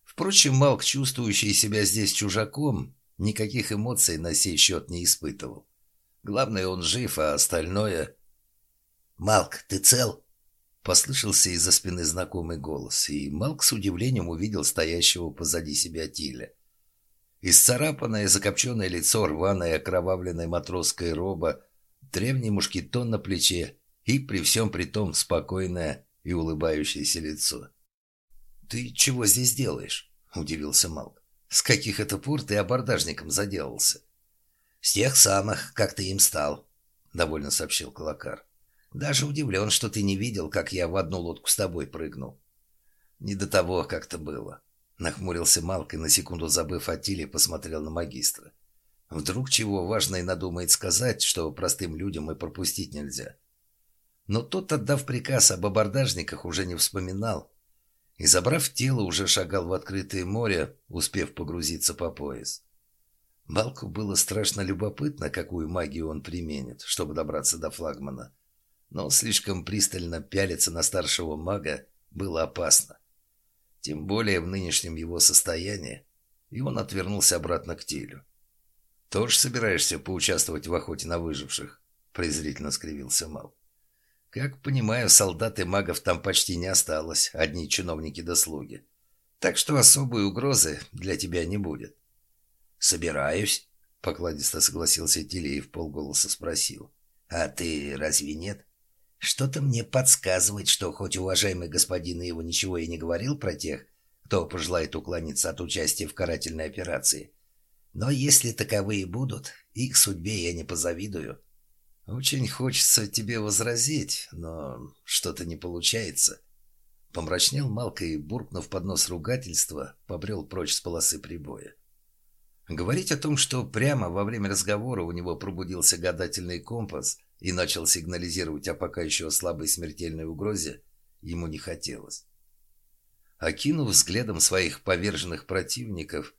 Speaker 1: Впрочем, Малк, чувствующий себя здесь чужаком, Никаких эмоций на сей счет не испытывал. Главное, он жив, а остальное... «Малк, ты цел?» Послышался из-за спины знакомый голос, и Малк с удивлением увидел стоящего позади себя Тиля. Исцарапанное закопченное лицо, рваное окровавленной матросской роба, древний мушкетон на плече и при всем при том спокойное и улыбающееся лицо. «Ты чего здесь делаешь?» – удивился Малк. С каких это пор ты абордажником заделался? С тех самых, как ты им стал, довольно сообщил Клакар. Даже удивлен, что ты не видел, как я в одну лодку с тобой прыгнул. Не до того как-то было. Нахмурился Малк и на секунду забыв о Тиле, посмотрел на магистра. Вдруг чего важное надумает сказать, что простым людям и пропустить нельзя. Но тот, отдав приказ об абордажниках, уже не вспоминал, и, забрав тело, уже шагал в открытое море, успев погрузиться по пояс. Балку было страшно любопытно, какую магию он применит, чтобы добраться до флагмана. Но слишком пристально пялиться на старшего мага было опасно. Тем более в нынешнем его состоянии. И он отвернулся обратно к телю. «Тоже собираешься поучаствовать в охоте на выживших?» презрительно скривился Мал. «Как понимаю, солдат и магов там почти не осталось, одни чиновники да слуги. Так что особой угрозы для тебя не будет».
Speaker 2: «Собираюсь», —
Speaker 1: покладисто согласился Телеев, полголоса спросил.
Speaker 2: «А ты разве нет?» «Что-то мне подсказывает, что хоть уважаемый господин его ничего и не говорил про тех, кто пожелает уклониться от участия в карательной операции, но если таковые будут, их судьбе я не позавидую».
Speaker 1: «Очень хочется тебе возразить, но что-то не получается». Помрачнел Малка и, буркнув под нос ругательства, побрел прочь с полосы прибоя. Говорить о том, что прямо во время разговора у него пробудился гадательный компас и начал сигнализировать о пока еще слабой смертельной угрозе, ему не хотелось. Окинув взглядом своих поверженных противников,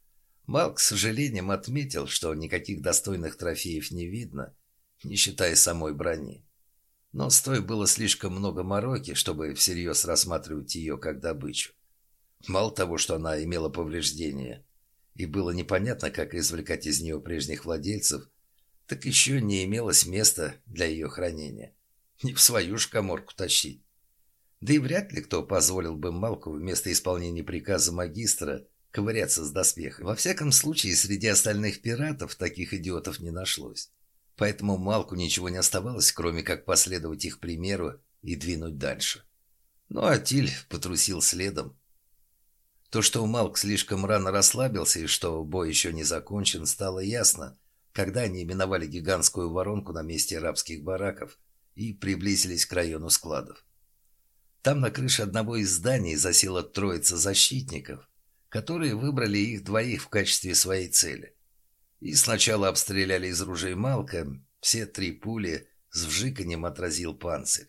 Speaker 1: Малк с сожалением отметил, что никаких достойных трофеев не видно, не считая самой брони. Но с той было слишком много мороки, чтобы всерьез рассматривать ее как добычу. Мало того, что она имела повреждения, и было непонятно, как извлекать из нее прежних владельцев, так еще не имелось места для ее хранения. Не в свою же коморку тащить. Да и вряд ли кто позволил бы Малку вместо исполнения приказа магистра ковыряться с доспехом. Во всяком случае, среди остальных пиратов таких идиотов не нашлось. Поэтому Малку ничего не оставалось, кроме как последовать их примеру и двинуть дальше. Ну а Тиль потрусил следом, то, что Малк слишком рано расслабился и что бой еще не закончен, стало ясно, когда они миновали гигантскую воронку на месте арабских бараков и приблизились к району складов. Там на крыше одного из зданий засела троица защитников, которые выбрали их двоих в качестве своей цели. И сначала обстреляли из ружей Малка, все три пули с вжиканьем отразил панцирь.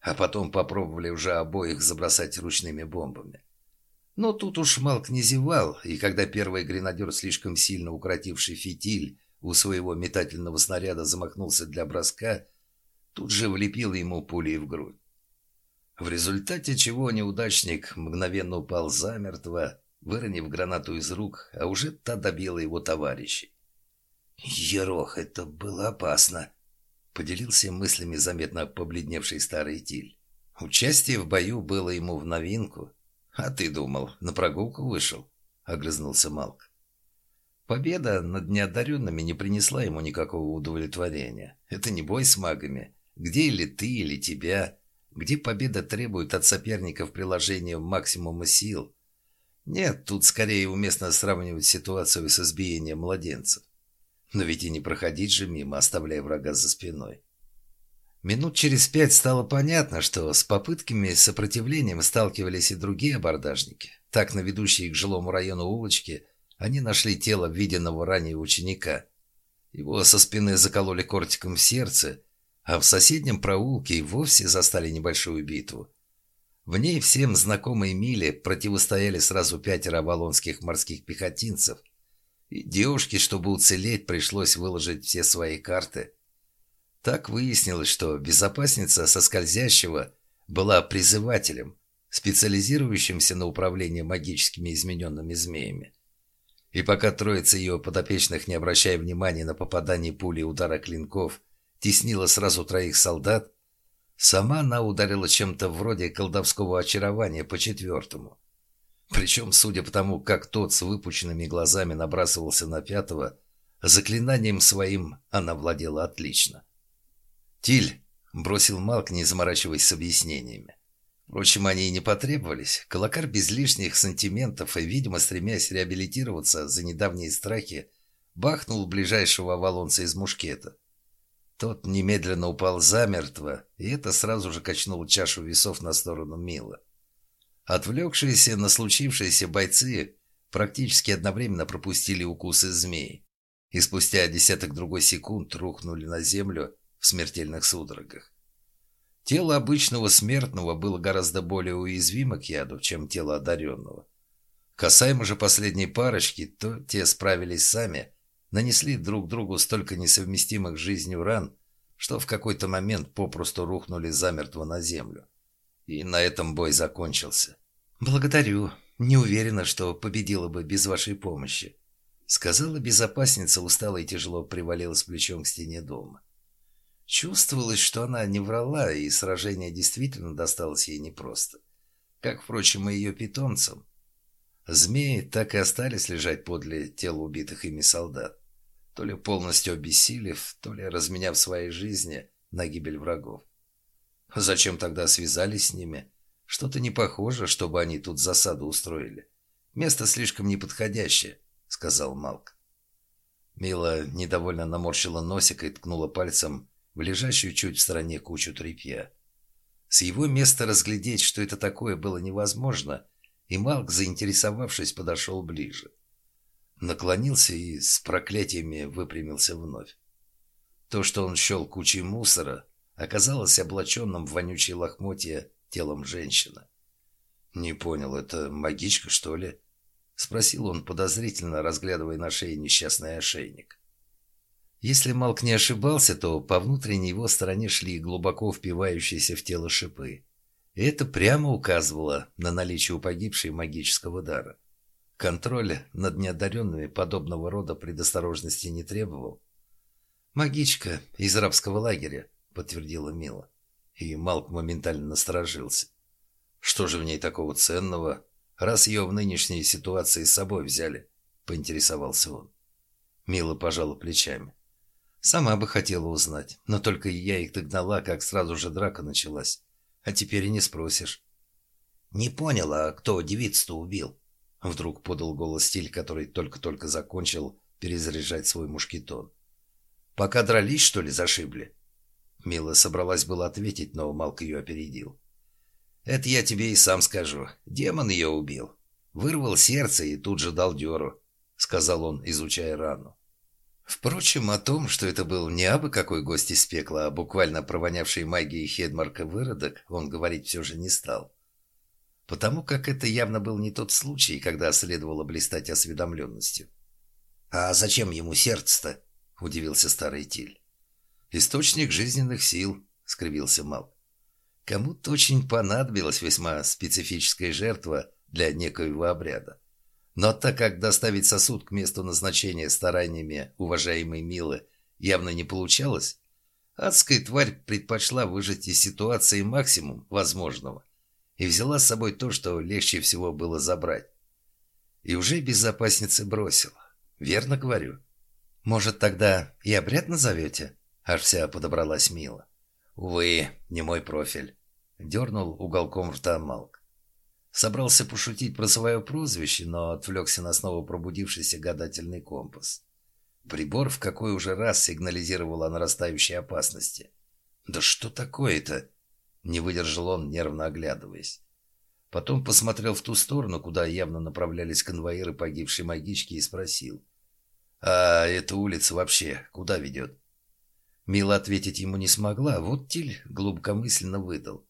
Speaker 1: А потом попробовали уже обоих забросать ручными бомбами. Но тут уж Малк не зевал, и когда первый гренадер, слишком сильно укоротивший фитиль, у своего метательного снаряда замахнулся для броска, тут же влепил ему пулей в грудь. В результате чего неудачник мгновенно упал замертво, выронив гранату из рук, а уже та добила его товарищей.
Speaker 2: «Ерох, это было опасно», —
Speaker 1: поделился мыслями заметно побледневший старый Тиль. Участие в бою было ему в новинку, «А ты думал, на прогулку вышел?» — огрызнулся Малк. Победа над неодаренными не принесла ему никакого удовлетворения. Это не бой с магами. Где или ты, или тебя? Где победа требует от соперников приложения максимума сил? Нет, тут скорее уместно сравнивать ситуацию с избиением младенцев. Но ведь и не проходить же мимо, оставляя врага за спиной. Минут через пять стало понятно, что с попытками сопротивлением сталкивались и другие абордажники. Так, на ведущей к жилому району улочке они нашли тело виденного ранее ученика. Его со спины закололи кортиком в сердце, а в соседнем проулке и вовсе застали небольшую битву. В ней всем знакомой Миле противостояли сразу пятеро авалонских морских пехотинцев. И девушке, чтобы уцелеть, пришлось выложить все свои карты – так выяснилось, что безопасница со скользящего была призывателем, специализирующимся на управлении магическими измененными змеями. И пока троица ее подопечных, не обращая внимания на попадание пули и удара клинков, теснила сразу троих солдат, сама она ударила чем-то вроде колдовского очарования по четвертому. Причем, судя по тому, как тот с выпученными глазами набрасывался на пятого, заклинанием своим она владела отлично. «Тиль!» — бросил Малк, не заморачиваясь с объяснениями. Впрочем, они и не потребовались. Колокар без лишних сантиментов и, видимо, стремясь реабилитироваться за недавние страхи, бахнул ближайшего валонца из мушкета. Тот немедленно упал замертво, и это сразу же качнуло чашу весов на сторону Мила. Отвлекшиеся на случившееся бойцы практически одновременно пропустили укусы змеи, и спустя десяток другой секунд рухнули на землю, в смертельных судорогах. Тело обычного смертного было гораздо более уязвимо к яду, чем тело одаренного. Касаемо же последней парочки, то те справились сами, нанесли друг другу столько несовместимых с жизнью ран, что в какой-то момент попросту рухнули замертво на землю. И на этом бой закончился.
Speaker 3: «Благодарю.
Speaker 1: Не уверена, что победила бы без вашей помощи», — сказала безопасница, устала и тяжело привалилась плечом к стене дома. Чувствовалось, что она не врала, и сражение действительно досталось ей непросто. Как, впрочем, и ее питомцам. Змеи так и остались лежать подле тел убитых ими солдат, то ли полностью обессилев, то ли разменяв свои жизни на гибель врагов. Зачем тогда связались с ними? Что-то не похоже, чтобы они тут засаду устроили. Место слишком неподходящее, сказал Малк. Мила недовольно наморщила носик и ткнула пальцем в лежащую чуть в стороне кучу тряпья. С его места разглядеть, что это такое, было невозможно, и Малк, заинтересовавшись, подошел ближе. Наклонился и с проклятиями выпрямился вновь. То, что он щел кучей мусора, оказалось облаченным в вонючие лохмотья телом женщины. «Не понял, это магичка, что ли?» — спросил он, подозрительно разглядывая на шее несчастный ошейник. Если Малк не ошибался, то по внутренней его стороне шли глубоко впивающиеся в тело шипы. И это прямо указывало на наличие у погибшей магического дара. Контроль над неодаренными подобного рода предосторожности не требовал. «Магичка из рабского лагеря», — подтвердила Мила. И Малк моментально насторожился. «Что же в ней такого ценного, раз ее в нынешней ситуации с собой взяли?» — поинтересовался он. Мила пожала плечами. Сама бы хотела узнать, но только я их догнала, как сразу же драка началась. А теперь и не спросишь.
Speaker 2: «Не понял, а кто девицу-то убил?»
Speaker 1: Вдруг подал голос стиль, который только-только закончил перезаряжать свой мушкетон. «Пока дрались, что ли, зашибли?» Мила собралась было ответить, но Малк ее опередил. «Это я тебе и сам скажу. Демон ее убил. Вырвал сердце и тут же дал деру», — сказал он, изучая рану. Впрочем, о том, что это был не абы какой гость из пекла, а буквально провонявший магией Хедмарка выродок, он говорить все же не стал. Потому как это явно был не тот случай, когда следовало блистать осведомленностью.
Speaker 2: «А зачем ему сердце-то?» — удивился старый Тиль.
Speaker 1: «Источник жизненных сил», — скривился Мал. «Кому-то очень понадобилась весьма специфическая жертва для некоего обряда. Но так как доставить сосуд к месту назначения стараниями уважаемой Милы явно не получалось, адская тварь предпочла выжать из ситуации максимум возможного и взяла с собой то, что легче всего было забрать. И уже безопасницы бросила. Верно говорю? Может, тогда и обряд назовете? Аж вся подобралась Мила. Увы, не мой профиль. Дернул уголком рта Малк. Собрался пошутить про свое прозвище, но отвлекся на снова пробудившийся гадательный компас. Прибор в какой уже раз сигнализировал о нарастающей опасности. «Да что такое-то?» — не выдержал он, нервно оглядываясь. Потом посмотрел в ту сторону, куда явно направлялись конвоиры погибшей магички, и спросил. «А эта улица вообще куда ведет?» Мила ответить ему не смогла, вот Тиль глубокомысленно выдал.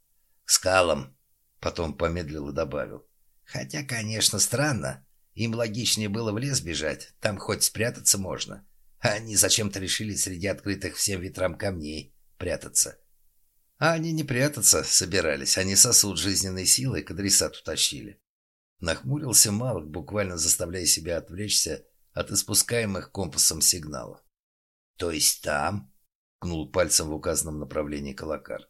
Speaker 1: «К скалам!» Потом помедлил и добавил. «Хотя, конечно, странно. Им логичнее было в лес бежать, там хоть спрятаться можно. А они зачем-то решили среди открытых всем ветрам камней прятаться. А они не прятаться собирались, они сосуд жизненной силы к адресату тащили». Нахмурился Малк, буквально заставляя себя отвлечься от испускаемых компасом сигналов. «То есть там?» — кнул пальцем в указанном направлении Калакар.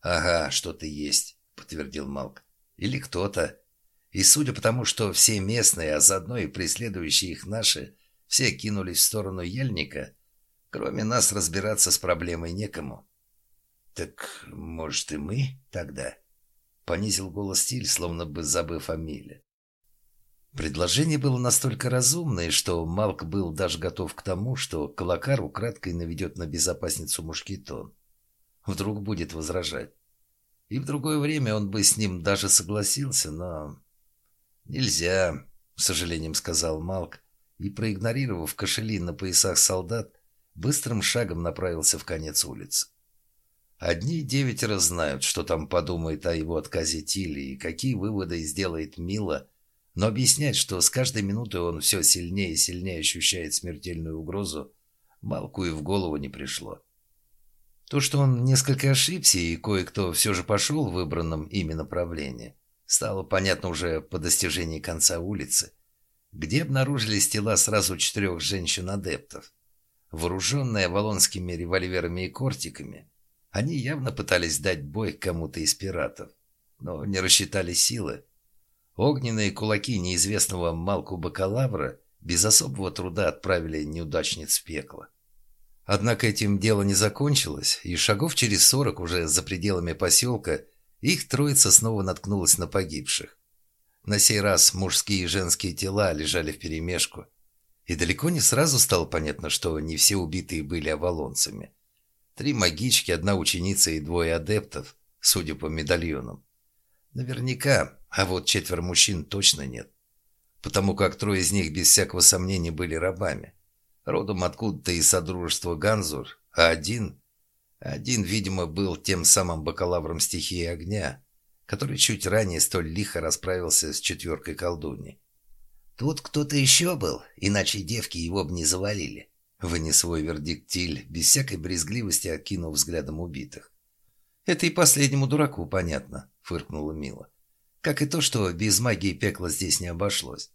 Speaker 1: «Ага, что-то есть подтвердил Малк. «Или кто-то. И судя по тому, что все местные, а заодно и преследующие их наши, все кинулись в сторону Ельника, кроме нас разбираться с проблемой некому». «Так, может, и мы тогда?» Понизил голос Тиль, словно бы забыв о Миле. Предложение было настолько разумное, что Малк был даже готов к тому, что Калакар украдкой наведет на безопасницу мушкетон. Вдруг будет возражать. И в другое время он бы с ним даже согласился, но... «Нельзя», — с сожалением сказал Малк, и, проигнорировав кошели на поясах солдат, быстрым шагом направился в конец улицы. Одни девятеро знают, что там подумает о его отказе Тилли и какие выводы сделает Мила, но объяснять, что с каждой минутой он все сильнее и сильнее ощущает смертельную угрозу, Малку и в голову не пришло. То, что он несколько ошибся и кое-кто все же пошел в выбранном ими направлении, стало понятно уже по достижении конца улицы, где обнаружились тела сразу четырех женщин-адептов. Вооруженные валонскими револьверами и кортиками, они явно пытались дать бой кому-то из пиратов, но не рассчитали силы. Огненные кулаки неизвестного Малку Бакалавра без особого труда отправили неудачниц в пекло. Однако этим дело не закончилось, и шагов через сорок уже за пределами поселка их троица снова наткнулась на погибших. На сей раз мужские и женские тела лежали вперемешку, и далеко не сразу стало понятно, что не все убитые были авалонцами. Три магички, одна ученица и двое адептов, судя по медальонам. Наверняка, а вот четверо мужчин точно нет. Потому как трое из них без всякого сомнения были рабами. Родом откуда-то из Содружества Ганзур, а один... Один, видимо, был тем самым бакалавром стихии огня, который чуть ранее столь лихо расправился с четверкой колдуней.
Speaker 3: «Тут кто-то еще был, иначе девки его бы не завалили», —
Speaker 1: вынес свой вердикт Тиль, без всякой брезгливости окинув взглядом убитых. «Это и последнему дураку понятно», — фыркнула Мила. «Как и то, что без магии пекла здесь не обошлось».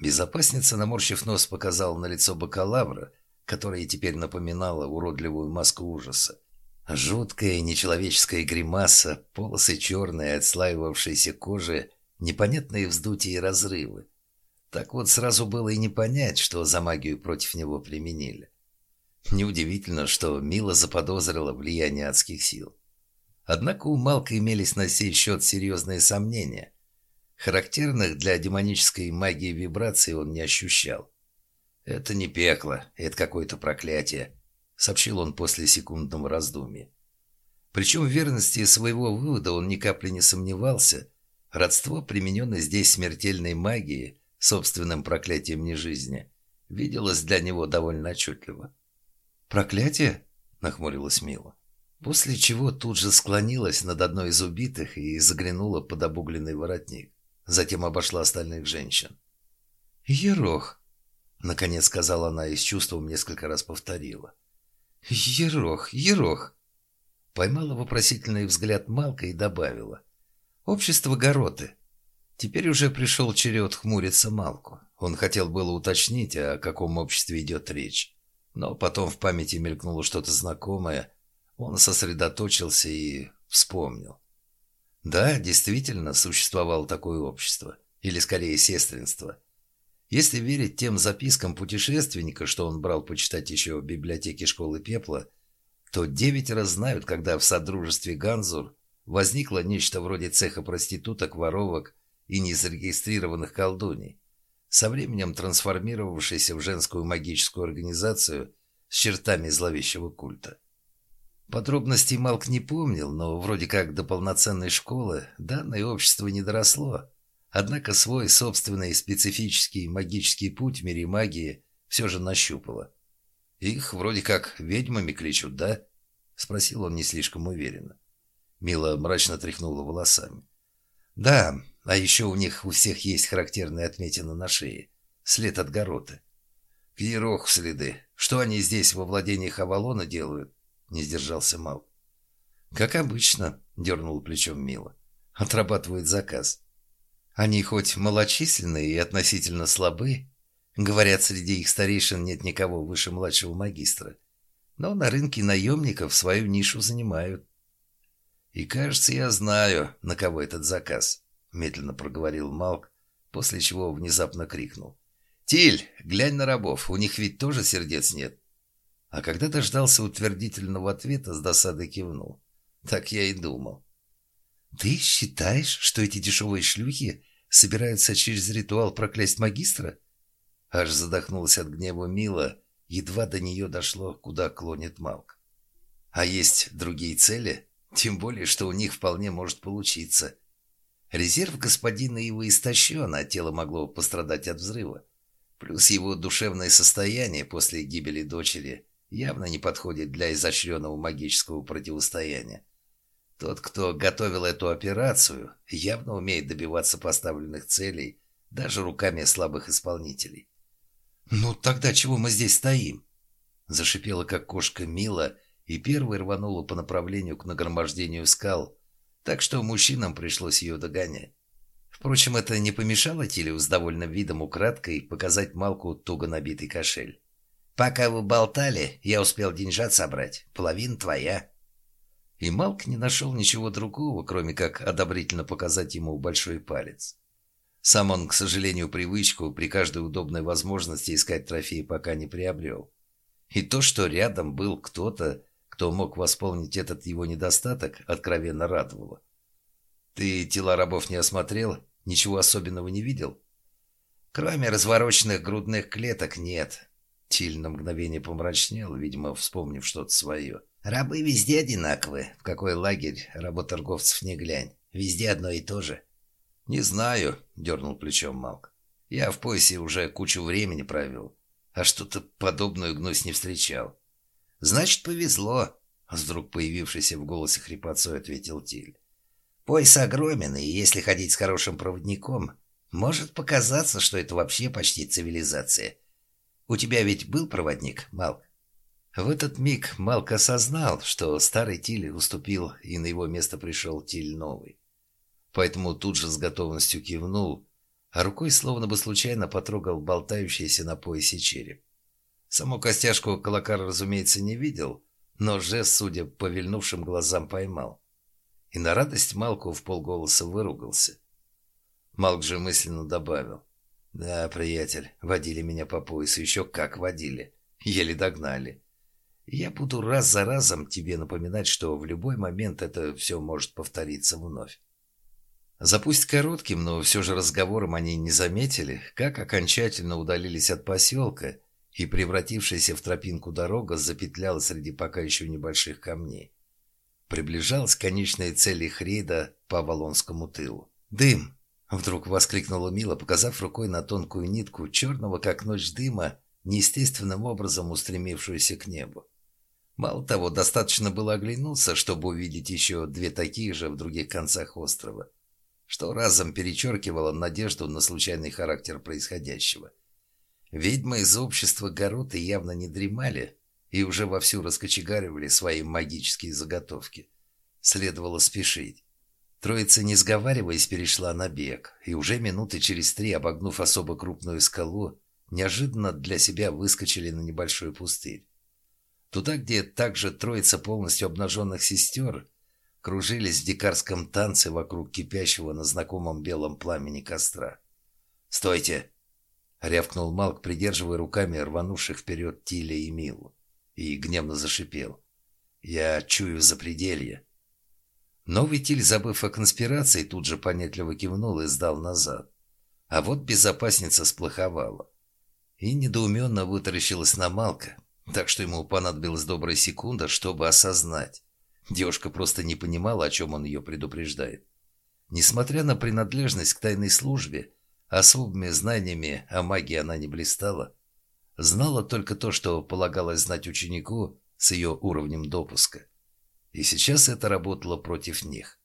Speaker 1: Безопасница, наморщив нос, показала на лицо бакалавра, которое теперь напоминало уродливую маску ужаса. Жуткая нечеловеческая гримаса, полосы черные, отслаивавшейся кожи, непонятные вздутия и разрывы. Так вот сразу было и не понять, что за магию против него применили. Неудивительно, что Мила заподозрила влияние адских сил. Однако у Малка имелись на сей счет серьезные сомнения. Характерных для демонической магии вибраций он не ощущал. «Это не пекло, это какое-то проклятие», — сообщил он после секундного раздумья. Причем в верности своего вывода он ни капли не сомневался. Родство, примененное здесь смертельной магии, собственным проклятием нежизни, виделось для него довольно отчетливо. «Проклятие?» — нахмурилась Мила. После чего тут же склонилась над одной из убитых и заглянула под обугленный воротник. Затем обошла остальных женщин. «Ерох!» — наконец сказала она и с чувством несколько раз повторила. «Ерох! Ерох!» Поймала вопросительный взгляд Малка и добавила. «Общество Гороты. Теперь уже пришел черед хмуриться Малку. Он хотел было уточнить, о каком обществе идет речь. Но потом в памяти мелькнуло что-то знакомое. Он сосредоточился и вспомнил. Да, действительно, существовало такое общество. Или скорее сестринство. Если верить тем запискам путешественника, что он брал почитать еще в библиотеке школы пепла, то девятеро знают, когда в содружестве Ганзур возникло нечто вроде цеха проституток, воровок и незарегистрированных колдуний, со временем трансформировавшейся в женскую магическую организацию с чертами зловещего культа. Подробностей Малк не помнил, но вроде как до полноценной школы данное общество не доросло. Однако свой собственный специфический магический путь в мире магии все же нащупало. «Их вроде как ведьмами кличут, да?» — спросил он не слишком уверенно. Мила мрачно тряхнула волосами. «Да, а еще у них у всех есть характерная отметина на шее. След от гороты. Кьерох следы. Что они здесь во владениях Авалона делают?» Не сдержался Мал. «Как обычно», — дернул плечом Мила. «Отрабатывают заказ. Они хоть малочисленные и относительно слабы, говорят, среди их старейшин нет никого выше младшего магистра, но на рынке наемников свою нишу занимают. «И кажется, я знаю, на кого этот заказ», — медленно проговорил Малк, после чего внезапно крикнул. «Тиль, глянь на рабов, у них ведь тоже сердец нет». А когда дождался утвердительного ответа, с досадой кивнул. Так я и думал. «Ты считаешь, что эти дешевые шлюхи собираются через ритуал проклясть магистра?» Аж задохнулась от гнева Мила, едва до нее дошло, куда клонит Малк. «А есть другие цели?» Тем более, что у них вполне может получиться. Резерв господина его истощен, а тело могло пострадать от взрыва. Плюс его душевное состояние после гибели дочери явно не подходит для изощренного магического противостояния. Тот, кто готовил эту операцию, явно умеет добиваться поставленных целей даже руками слабых исполнителей. «Ну тогда чего мы здесь стоим?» Зашипела, как кошка Мила, и первой рванула по направлению к нагромождению скал, так что мужчинам пришлось ее догонять.
Speaker 3: Впрочем, это не помешало Тилю с довольным видом украдкой показать Малку туго набитый кошель. «Пока вы болтали, я успел деньжат собрать. Половина твоя». И Малк не нашел ничего другого, кроме как одобрительно показать ему большой палец. Сам он, к сожалению, привычку при каждой удобной возможности искать трофеи пока не приобрел. И то, что рядом был кто-то, кто мог восполнить этот его недостаток, откровенно радовало. «Ты тела рабов не осмотрел? Ничего особенного не видел?» «Кроме развороченных грудных клеток, нет». Тиль на мгновение помрачнел, видимо, вспомнив что-то свое. «Рабы везде одинаковы. В какой лагерь работорговцев не глянь. Везде одно и то же».
Speaker 1: «Не знаю», — дернул плечом Малк. «Я в поясе уже кучу времени провел, а что-то подобную гнусь не встречал».
Speaker 3: «Значит, повезло», — вдруг появившийся в голосе хрипотцой ответил Тиль. «Пояс огромен, и если ходить с хорошим проводником, может показаться, что это вообще почти цивилизация. У тебя ведь был проводник, Малк?»
Speaker 1: В этот миг Малк осознал, что старый Тиль уступил, и на его место пришел Тиль новый поэтому тут же с готовностью кивнул, а рукой словно бы случайно потрогал болтающийся на поясе череп. Саму костяшку Калакар, разумеется, не видел, но жест, судя по вильнувшим глазам, поймал. И на радость Малку в полголоса выругался. Малк же мысленно добавил. «Да, приятель, водили меня по поясу, еще как водили. Еле догнали. Я буду раз за разом тебе напоминать, что в любой момент это все может повториться вновь. За пусть коротким, но все же разговором они не заметили, как окончательно удалились от поселка, и превратившаяся в тропинку дорога запетляла среди пока еще небольших камней. Приближалась конечная цель их рейда по Волонскому тылу. «Дым!» — вдруг воскликнула Мила, показав рукой на тонкую нитку черного, как ночь дыма, неестественным образом устремившуюся к небу. Мало того, достаточно было оглянуться, чтобы увидеть еще две такие же в других концах острова что разом перечеркивало надежду на случайный характер происходящего. Ведьмы из общества Гороты явно не дремали и уже вовсю раскочегаривали свои магические заготовки. Следовало спешить. Троица, не сговариваясь, перешла на бег, и уже минуты через три, обогнув особо крупную скалу, неожиданно для себя выскочили на небольшой пустырь. Туда, где также троица полностью обнаженных сестер кружились в дикарском танце вокруг кипящего на знакомом белом пламени костра. «Стойте!» — рявкнул Малк, придерживая руками рванувших вперед Тиля и Милу, и гневно зашипел. «Я чую запределье». Новый Тиль, забыв о конспирации, тут же понятливо кивнул и сдал назад. А вот безопасница сплоховала. И недоуменно вытаращилась на Малка, так что ему понадобилась добрая секунда, чтобы осознать. Девушка просто не понимала, о чем он ее предупреждает. Несмотря на принадлежность к тайной службе, особыми знаниями о магии она не блистала. Знала только то, что полагалось знать ученику с ее уровнем допуска. И сейчас это работало против них.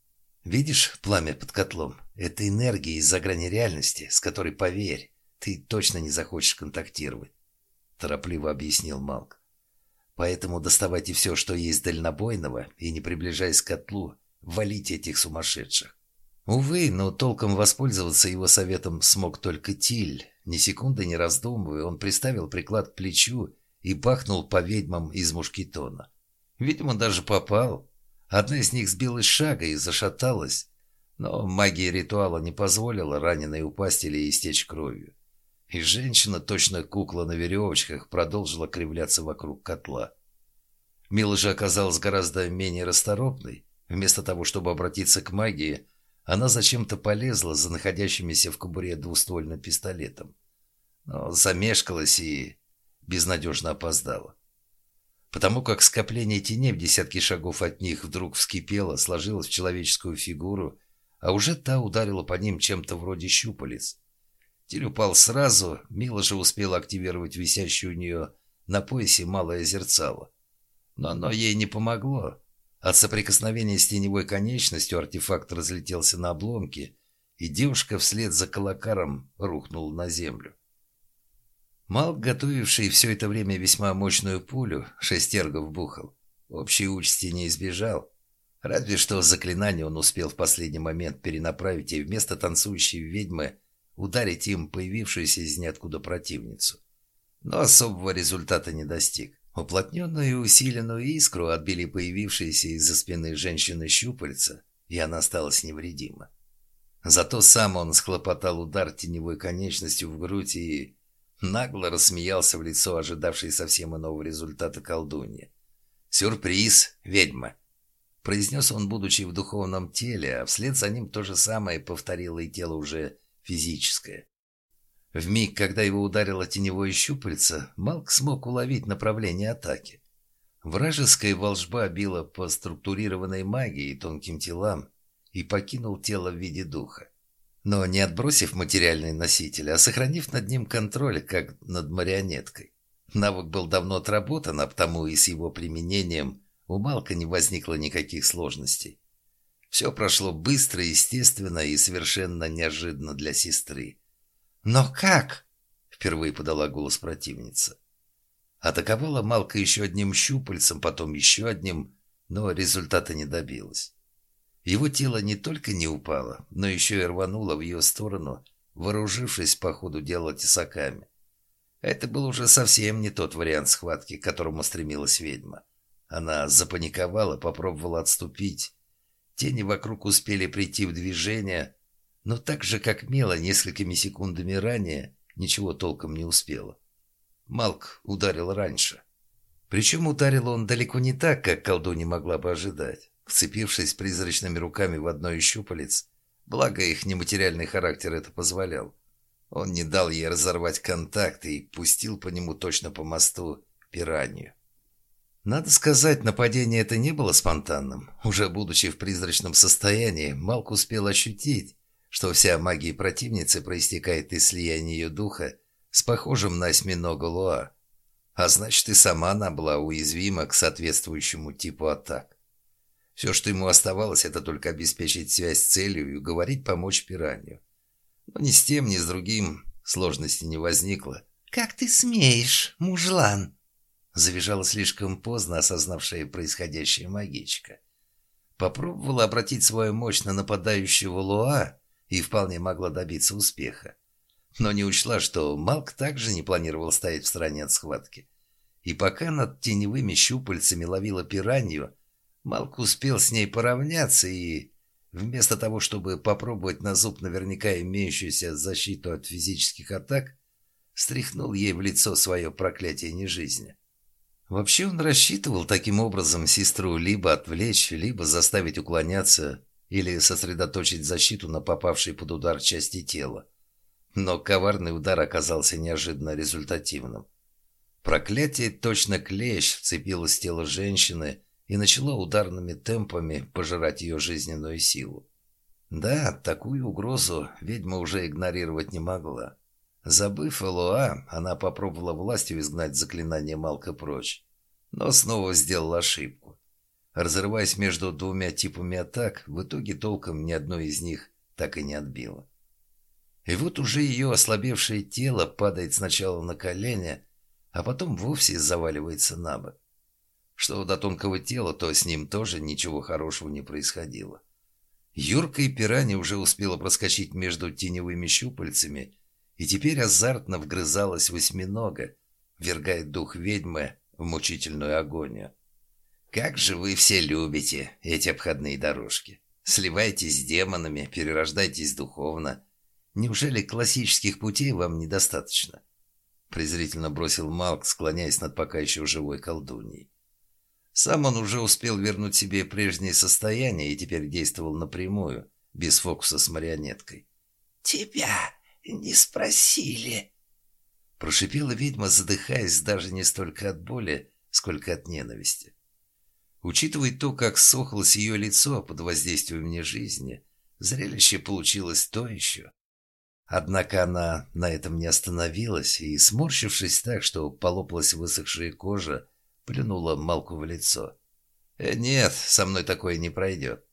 Speaker 1: Видишь пламя под котлом? Это энергия из-за грани реальности, с которой, поверь, ты точно не захочешь контактировать. Торопливо объяснил Малк. Поэтому доставайте все, что есть дальнобойного, и, не приближаясь к котлу, валите этих сумасшедших. Увы, но толком воспользоваться его советом смог только Тиль. Ни секунды не раздумывая, он приставил приклад к плечу и бахнул по ведьмам из мушкетона. Видимо, даже попал. Одна из них сбилась с шага и зашаталась, но магия ритуала не позволила раненой упасть или истечь кровью и женщина, точно кукла на веревочках, продолжила кривляться вокруг котла. Мила же оказалась гораздо менее расторопной. Вместо того, чтобы обратиться к магии, она зачем-то полезла за находящимися в кобуре двуствольным пистолетом. Но замешкалась и безнадежно опоздала. Потому как скопление теней в десятки шагов от них вдруг вскипело, сложилось в человеческую фигуру, а уже та ударила по ним чем-то вроде щупалец. Тиль упал сразу, Мила же успела активировать висящую у нее на поясе малое зерцало. Но оно ей не помогло. От соприкосновения с теневой конечностью артефакт разлетелся на обломки, и девушка вслед за колокаром рухнула на землю. Малк, готовивший все это время весьма мощную пулю, шестергов бухал, общей участи не избежал. Разве что заклинание он успел в последний момент перенаправить и вместо танцующей ведьмы ударить им появившуюся из ниоткуда противницу. Но особого результата не достиг. Уплотненную и усиленную искру отбили появившиеся из-за спины женщины щупальца, и она осталась невредима. Зато сам он схлопотал удар теневой конечностью в грудь и нагло рассмеялся в лицо ожидавшей совсем иного результата колдуньи. «Сюрприз, ведьма!» Произнес он, будучи в духовном теле, а вслед за ним то же самое повторило и тело уже физическое. В миг, когда его ударило теневое щупальце, Малк смог уловить направление атаки. Вражеская волжба била по структурированной магии и тонким телам и покинул тело в виде духа. Но не отбросив материальный носитель, а сохранив над ним контроль, как над марионеткой. Навык был давно отработан, а потому и с его применением у Малка не возникло никаких сложностей. Все прошло быстро, естественно и совершенно неожиданно для сестры. «Но как?» — впервые подала голос противница. Атаковала Малка еще одним щупальцем, потом еще одним, но результата не добилась. Его тело не только не упало, но еще и рвануло в ее сторону, вооружившись по ходу дела тесаками. Это был уже совсем не тот вариант схватки, к которому стремилась ведьма. Она запаниковала, попробовала отступить. Тени вокруг успели прийти в движение, но так же, как Мела несколькими секундами ранее, ничего толком не успела. Малк ударил раньше. Причем ударил он далеко не так, как колдунья могла бы ожидать, вцепившись призрачными руками в одно из щупалец, благо их нематериальный характер это позволял. Он не дал ей разорвать контакт и пустил по нему точно по мосту пиранью. Надо сказать, нападение это не было спонтанным. Уже будучи в призрачном состоянии, Малк успел ощутить, что вся магия противницы проистекает из слияния ее духа с похожим на осьминога Луа. А значит, и сама она была уязвима к соответствующему типу атак. Все, что ему оставалось, это только обеспечить связь с целью и уговорить помочь пиранью. Но ни с тем, ни с другим сложности не возникло.
Speaker 3: «Как ты смеешь, мужлан?»
Speaker 1: Завизжала слишком поздно осознавшая происходящее магичка. Попробовала обратить свою мощь на нападающего Луа и вполне могла добиться успеха. Но не учла, что Малк также не планировал стоять в стороне от схватки. И пока над теневыми щупальцами ловила пиранью, Малк успел с ней поравняться и, вместо того, чтобы попробовать на зуб наверняка имеющуюся защиту от физических атак, стряхнул ей в лицо свое проклятие нежизни. Вообще он рассчитывал таким образом сестру либо отвлечь, либо заставить уклоняться или сосредоточить защиту на попавшей под удар части тела. Но коварный удар оказался неожиданно результативным. Проклятие точно клещ вцепилось в тело женщины и начало ударными темпами пожирать ее жизненную силу. Да, такую угрозу ведьма уже игнорировать не могла. Забыв Элоа, она попробовала властью изгнать заклинание Малка прочь, но снова сделала ошибку. Разрываясь между двумя типами атак, в итоге толком ни одной из них так и не отбила. И вот уже ее ослабевшее тело падает сначала на колени, а потом вовсе заваливается на бок. Что до тонкого тела, то с ним тоже ничего хорошего не происходило. Юрка и пиранья уже успела проскочить между теневыми щупальцами и теперь азартно вгрызалась восьминога, вергая дух ведьмы в мучительную агонию. Как же вы все любите эти обходные дорожки. Сливайтесь с демонами, перерождайтесь духовно. Неужели классических путей вам недостаточно? Презрительно бросил Малк, склоняясь над пока еще живой колдуньей. Сам он уже успел вернуть себе прежнее состояние и теперь действовал напрямую, без фокуса с марионеткой.
Speaker 3: «Тебя не спросили».
Speaker 1: Прошипела ведьма, задыхаясь даже не столько от боли, сколько от ненависти. Учитывая то, как сохлось ее лицо под воздействием вне жизни, зрелище получилось то еще. Однако она на этом не остановилась и, сморщившись так, что полопалась высохшая кожа, плюнула Малку в лицо. «Э, «Нет, со мной такое не пройдет.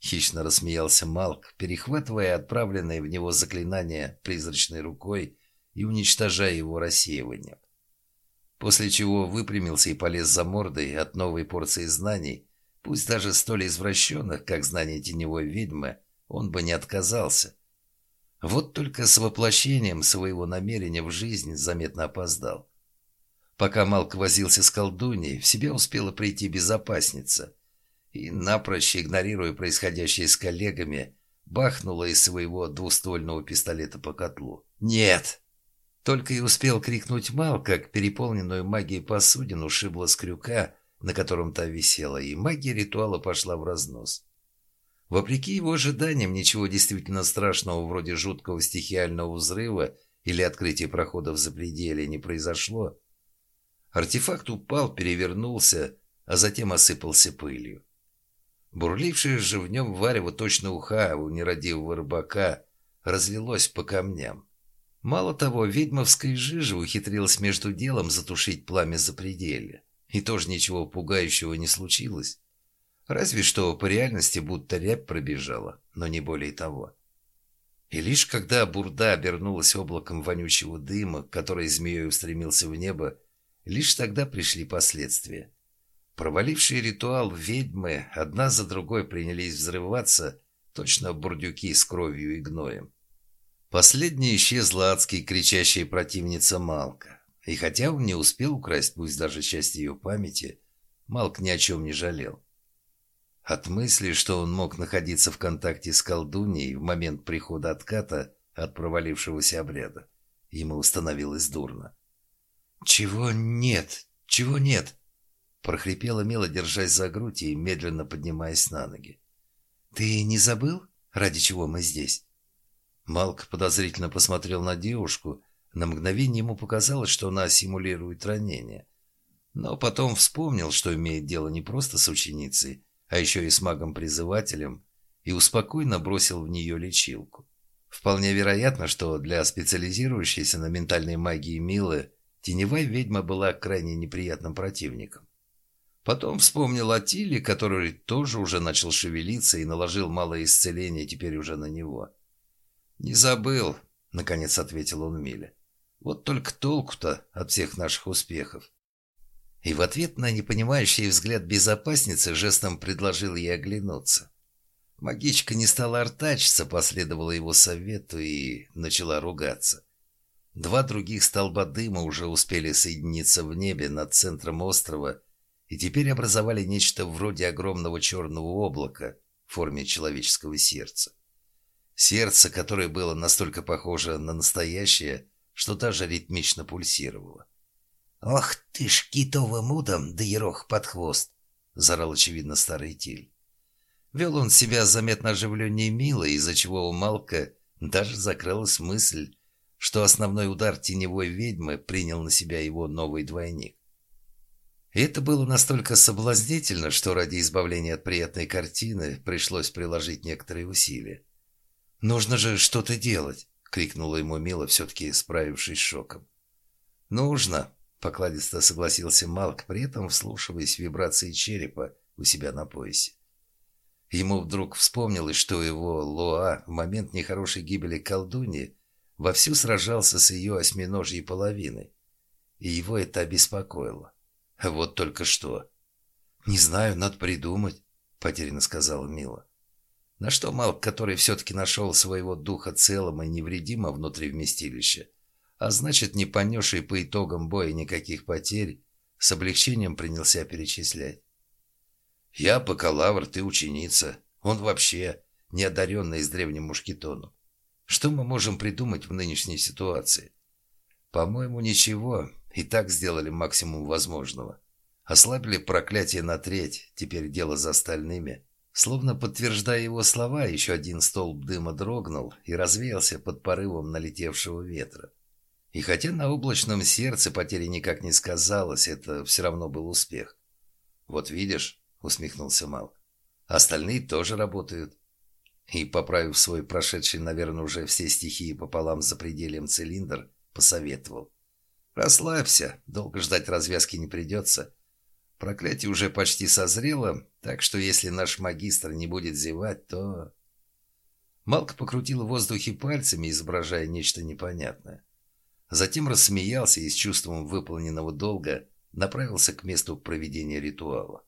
Speaker 1: Хищно рассмеялся Малк, перехватывая отправленное в него заклинание призрачной рукой и уничтожая его рассеиванием. После чего выпрямился и полез за мордой от новой порции знаний, Пусть даже столь извращенных, как знание теневой ведьмы, он бы не отказался. Вот только с воплощением своего намерения в жизнь заметно опоздал. Пока Малк возился с колдуньей, в себя успела прийти безопасница и, напрочь игнорируя происходящее с коллегами, бахнула из своего двуствольного пистолета по котлу. «Нет!» Только и успел крикнуть Мал, как переполненную магией посудину шибла с крюка, на котором та висела, и магия ритуала пошла в разнос. Вопреки его ожиданиям, ничего действительно страшного, вроде жуткого стихиального взрыва или открытия прохода в запределье, не произошло. Артефакт упал, перевернулся, а затем осыпался пылью. Бурлившее же в нем варево точно уха у нерадивого рыбака разлилось по камням. Мало того, ведьмовская жижа ухитрилась между делом затушить пламя запределья. И тоже ничего пугающего не случилось. Разве что по реальности будто рябь пробежала, но не более того. И лишь когда бурда обернулась облаком вонючего дыма, который змеей устремился в небо, лишь тогда пришли последствия. Провалившие ритуал ведьмы одна за другой принялись взрываться, точно бурдюки с кровью и гноем. Последняя исчезла адски кричащая противница Малка. И хотя он не успел украсть пусть даже часть ее памяти, Малк ни о чем не жалел. От мысли, что он мог находиться в контакте с колдуньей в момент прихода отката от провалившегося обряда, ему становилось дурно. «Чего нет? Чего нет?» прохрипела Мила, держась за грудь и медленно поднимаясь на ноги. «Ты не забыл, ради чего мы здесь?» Малк подозрительно посмотрел на девушку. На мгновение ему показалось, что она симулирует ранение. Но потом вспомнил, что имеет дело не просто с ученицей, а еще и с магом-призывателем, и успокойно бросил в нее лечилку. Вполне вероятно, что для специализирующейся на ментальной магии Милы теневая ведьма была крайне неприятным противником. Потом вспомнил о Тиле, который тоже уже начал шевелиться и наложил малое исцеление теперь уже на него. «Не забыл», — наконец ответил он Миле. «Вот только толку-то от всех наших успехов». И в ответ на непонимающий взгляд безопасницы жестом предложил ей оглянуться. Магичка не стала артачиться, последовала его совету и начала ругаться. Два других столба дыма уже успели соединиться в небе над центром острова и теперь образовали нечто вроде огромного черного облака в форме человеческого сердца. Сердце, которое было настолько похоже на настоящее, что даже ритмично пульсировало. «Ох ты ж, китовым удом, да ерох под хвост!» — зарал, очевидно, старый Тиль. Вел он себя заметно оживленнее мило, из-за чего у Малка даже закрылась мысль, что основной удар теневой ведьмы принял на себя его новый двойник. Это было настолько соблазнительно, что ради избавления от приятной картины пришлось приложить некоторые усилия. «Нужно же что-то делать!» — крикнула ему Мила, все-таки справившись с шоком. «Нужно!» — покладисто согласился Малк, при этом вслушиваясь в вибрации черепа у себя на поясе. Ему вдруг вспомнилось, что его Лоа в момент нехорошей гибели колдуньи вовсю сражался с ее осьминожьей половиной, и его это обеспокоило. Вот только что. «Не знаю, надо придумать», — потерянно сказала Мила. На что Малк, который все-таки нашел своего духа целым и невредимым внутри вместилища, а значит, не понесший по итогам боя никаких потерь, с облегчением принялся перечислять. «Я бакалавр, ты ученица. Он вообще неодаренный с древним мушкетоном. Что мы можем придумать в нынешней ситуации? По-моему, ничего. И так сделали максимум возможного. Ослабили проклятие на треть, теперь дело за остальными». Словно подтверждая его слова, еще один столб дыма дрогнул и развеялся под порывом налетевшего ветра. И хотя на облачном сердце потери никак не сказалось, это все равно был успех. «Вот видишь», — усмехнулся Мал, — «остальные тоже работают». И, поправив свой прошедший, наверное, уже все стихии пополам за пределем цилиндр, посоветовал. «Расслабься, долго ждать развязки не придется. Проклятие уже почти созрело, так что если наш магистр не будет зевать, то...» Малк покрутил в воздухе пальцами, изображая нечто непонятное. Затем рассмеялся и с чувством выполненного долга направился к месту проведения ритуала.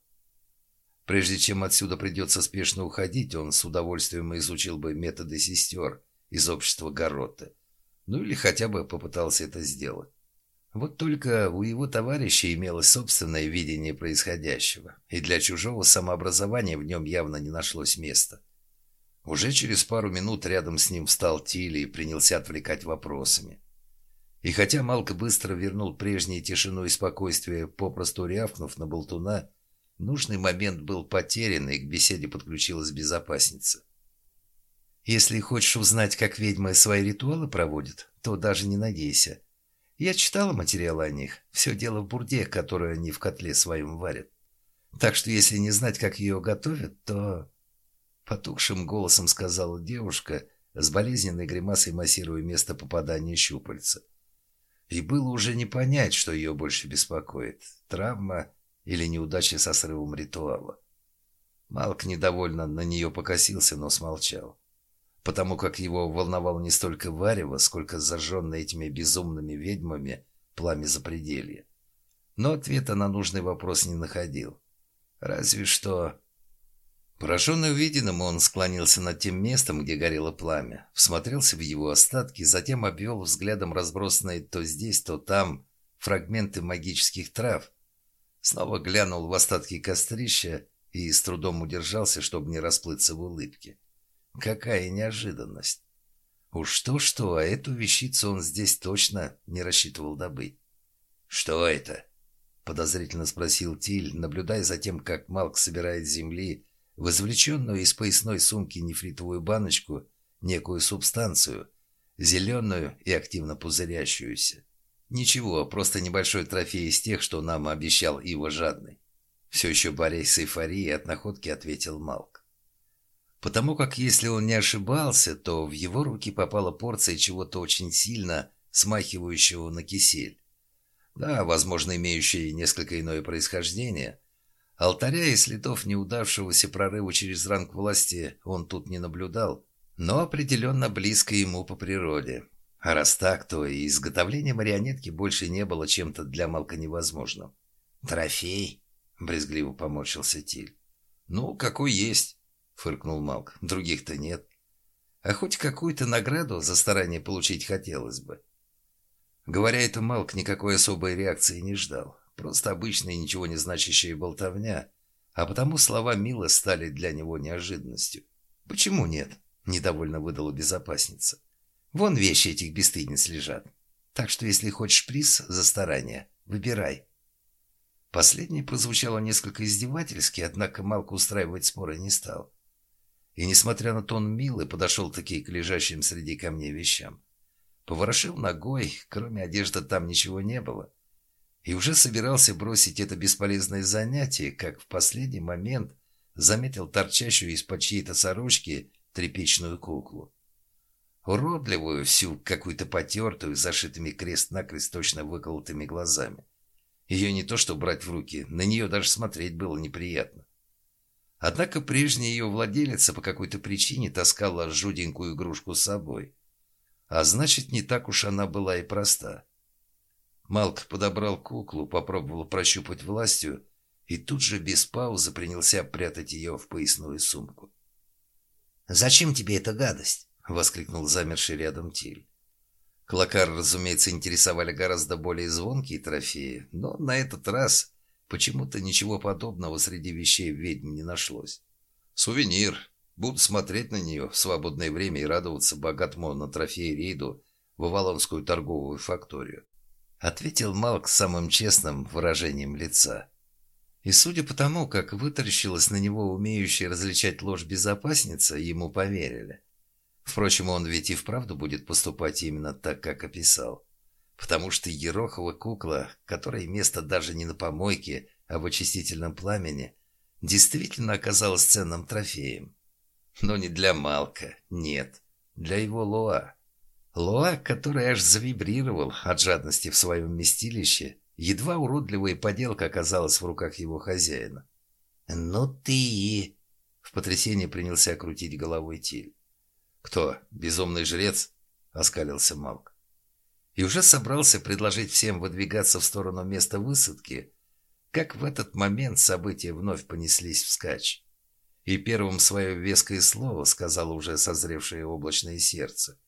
Speaker 1: Прежде чем отсюда придется спешно уходить, он с удовольствием изучил бы методы сестер из общества Гаротта. Ну или хотя бы попытался это сделать. Вот только у его товарища имелось собственное видение происходящего, и для чужого самообразования в нем явно не нашлось места. Уже через пару минут рядом с ним встал Тилли и принялся отвлекать вопросами. И хотя Малка быстро вернул прежнюю тишину и спокойствие, попросту рявкнув на болтуна, нужный момент был потерян, и к беседе подключилась безопасница. «Если хочешь узнать, как ведьмы свои ритуалы проводят, то даже не надейся. Я читала материалы о них. Все дело в бурде, которую они в котле своем варят. Так что если не знать, как ее готовят, то...» Потухшим голосом сказала девушка, с болезненной гримасой массируя место попадания щупальца. И было уже не понять, что ее больше беспокоит – травма или неудача со срывом ритуала. Малк недовольно на нее покосился, но смолчал. Потому как его волновало не столько варево, сколько зажженное этими безумными ведьмами пламя запределья. Но ответа на нужный вопрос не находил. Разве что Пораженный увиденным, он склонился над тем местом, где горело пламя, всмотрелся в его остатки, затем обвел взглядом разбросанные то здесь, то там фрагменты магических трав, снова глянул в остатки кострища и с трудом удержался, чтобы не расплыться в улыбке. Какая неожиданность! Уж что-что, а эту вещицу он здесь точно не рассчитывал добыть. «Что это?» — подозрительно спросил Тиль, наблюдая за тем, как Малк собирает земли в извлеченную из поясной сумки нефритовую баночку некую субстанцию, зеленую и активно пузырящуюся. Ничего, просто небольшой трофей из тех, что нам обещал Ива Жадный. Все еще борясь с эйфорией от находки, ответил Малк. Потому как если он не ошибался, то в его руки попала порция чего-то очень сильно смахивающего на кисель. Да, возможно, имеющее несколько иное происхождение – Алтаря и следов неудавшегося прорыва через ранг власти он тут не наблюдал, но определенно близко ему по природе. А раз так, то и изготовление марионетки больше не было чем-то для Малка невозможным. «Трофей?» — брезгливо поморщился Тиль. «Ну, какой есть», — фыркнул Малк. «Других-то нет. А хоть какую-то награду за старание получить хотелось бы». Говоря это, Малк никакой особой реакции не ждал. Просто обычная ничего не значащая болтовня, а потому слова Мила стали для него неожиданностью. «Почему нет?» – недовольно выдала безопасница. «Вон вещи этих бесстыдниц лежат. Так что если хочешь приз за старание, выбирай». Последнее прозвучало несколько издевательски, однако Малка устраивать споры не стал. И, несмотря на тон Милы, подошел таки к лежащим среди камней вещам. Поворошил ногой, кроме одежды там ничего не было и уже собирался бросить это бесполезное занятие, как в последний момент заметил торчащую из-под чьей-то сорочки тряпичную куклу. Уродливую, всю какую-то потертую, зашитыми крест-накрест точно выколотыми глазами. Ее не то что брать в руки, на нее даже смотреть было неприятно. Однако прежняя ее владелица по какой-то причине таскала жуденькую игрушку с собой. А значит, не так уж она была и проста. Малк подобрал куклу, попробовал прощупать властью и тут же без паузы принялся прятать ее в поясную сумку.
Speaker 3: «Зачем тебе эта гадость?»
Speaker 1: — воскликнул замерший рядом Тиль. Клакар, разумеется, интересовали гораздо более звонкие трофеи, но на этот раз почему-то ничего подобного среди вещей ведьм не нашлось. «Сувенир. Буду смотреть на нее в свободное время и радоваться богатому на трофеи рейду в Авалонскую торговую факторию ответил Малк самым честным выражением лица. И судя по тому, как вытаращилась на него умеющая различать ложь безопасница, ему поверили. Впрочем, он ведь и вправду будет поступать именно так, как описал. Потому что Ерохова кукла, которой место даже не на помойке, а в очистительном пламени, действительно оказалась ценным трофеем. Но не для Малка, нет, для его Луа. Луа, который аж завибрировал от жадности в своем вместилище, едва уродливая поделка оказалась в руках его хозяина.
Speaker 3: «Ну ты...»
Speaker 1: — в потрясении принялся крутить головой Тиль. «Кто? Безумный жрец?» — оскалился Малк. И уже собрался предложить всем выдвигаться в сторону места высадки, как в этот момент события вновь понеслись вскачь. И первым свое веское слово сказало уже созревшее облачное сердце.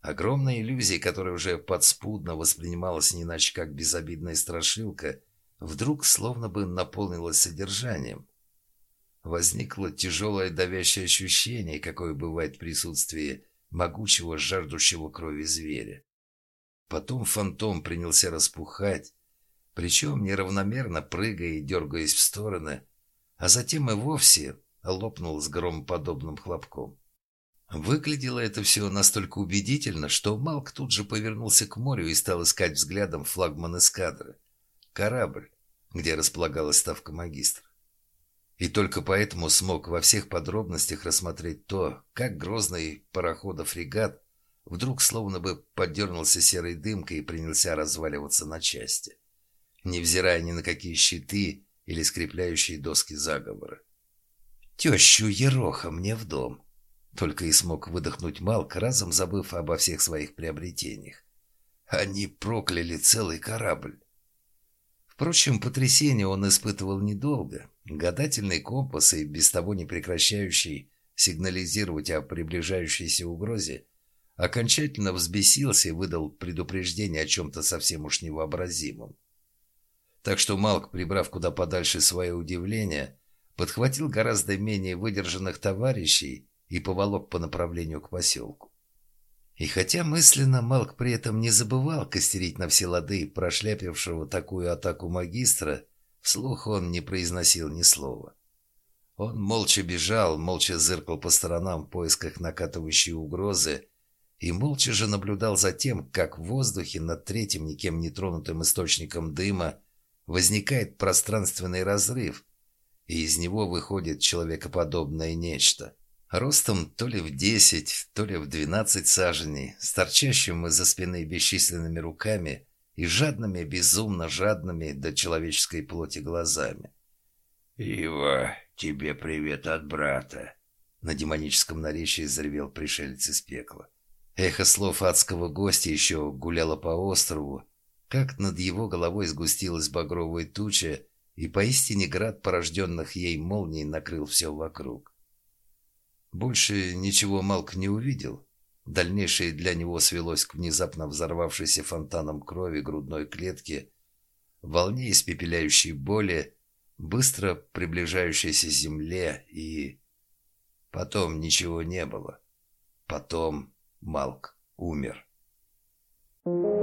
Speaker 1: Огромная иллюзия, которая уже подспудно воспринималась не иначе как безобидная страшилка, вдруг словно бы наполнилась содержанием. Возникло тяжелое давящее ощущение, какое бывает в присутствии могучего, жаждущего крови зверя. Потом фантом принялся распухать, причем неравномерно прыгая и дергаясь в стороны, а затем и вовсе лопнул с громоподобным хлопком. Выглядело это все настолько убедительно, что Малк тут же повернулся к морю и стал искать взглядом флагман эскадры. Корабль, где располагалась ставка магистра. И только поэтому смог во всех подробностях рассмотреть то, как грозный парохода-фрегат вдруг словно бы подернулся серой дымкой и принялся разваливаться на части, невзирая ни на какие щиты или скрепляющие доски заговора. «Тещу Ероха мне в дом!» Только и смог выдохнуть Малк, разом забыв обо всех своих приобретениях. Они прокляли целый корабль. Впрочем, потрясение он испытывал недолго. Гадательный компас и без того не прекращающий сигнализировать о приближающейся угрозе окончательно взбесился и выдал предупреждение о чем-то совсем уж невообразимом. Так что Малк, прибрав куда подальше свое удивление, подхватил гораздо менее выдержанных товарищей и поволок по направлению к поселку. И хотя мысленно Малк при этом не забывал костерить на все лады прошляпившего такую атаку магистра, вслух он не произносил ни слова. Он молча бежал, молча зыркал по сторонам в поисках накатывающей угрозы и молча же наблюдал за тем, как в воздухе над третьим никем не тронутым источником дыма возникает пространственный разрыв, и из него выходит человекоподобное нечто. Ростом то ли в десять, то ли в двенадцать саженей, с торчащим из-за спины бесчисленными руками и жадными, безумно жадными до человеческой плоти глазами.
Speaker 2: «Ива, тебе привет от брата!»
Speaker 1: На демоническом наречии заревел пришелец из пекла. Эхо слов адского гостя еще гуляло по острову, как над его головой сгустилась багровая туча, и поистине град порожденных ей молний накрыл все вокруг. Больше ничего Малк не увидел. Дальнейшее для него свелось к внезапно взорвавшейся фонтаном крови грудной клетки, волне испепеляющей боли, быстро приближающейся земле и... Потом ничего не было. Потом Малк умер. Thank you.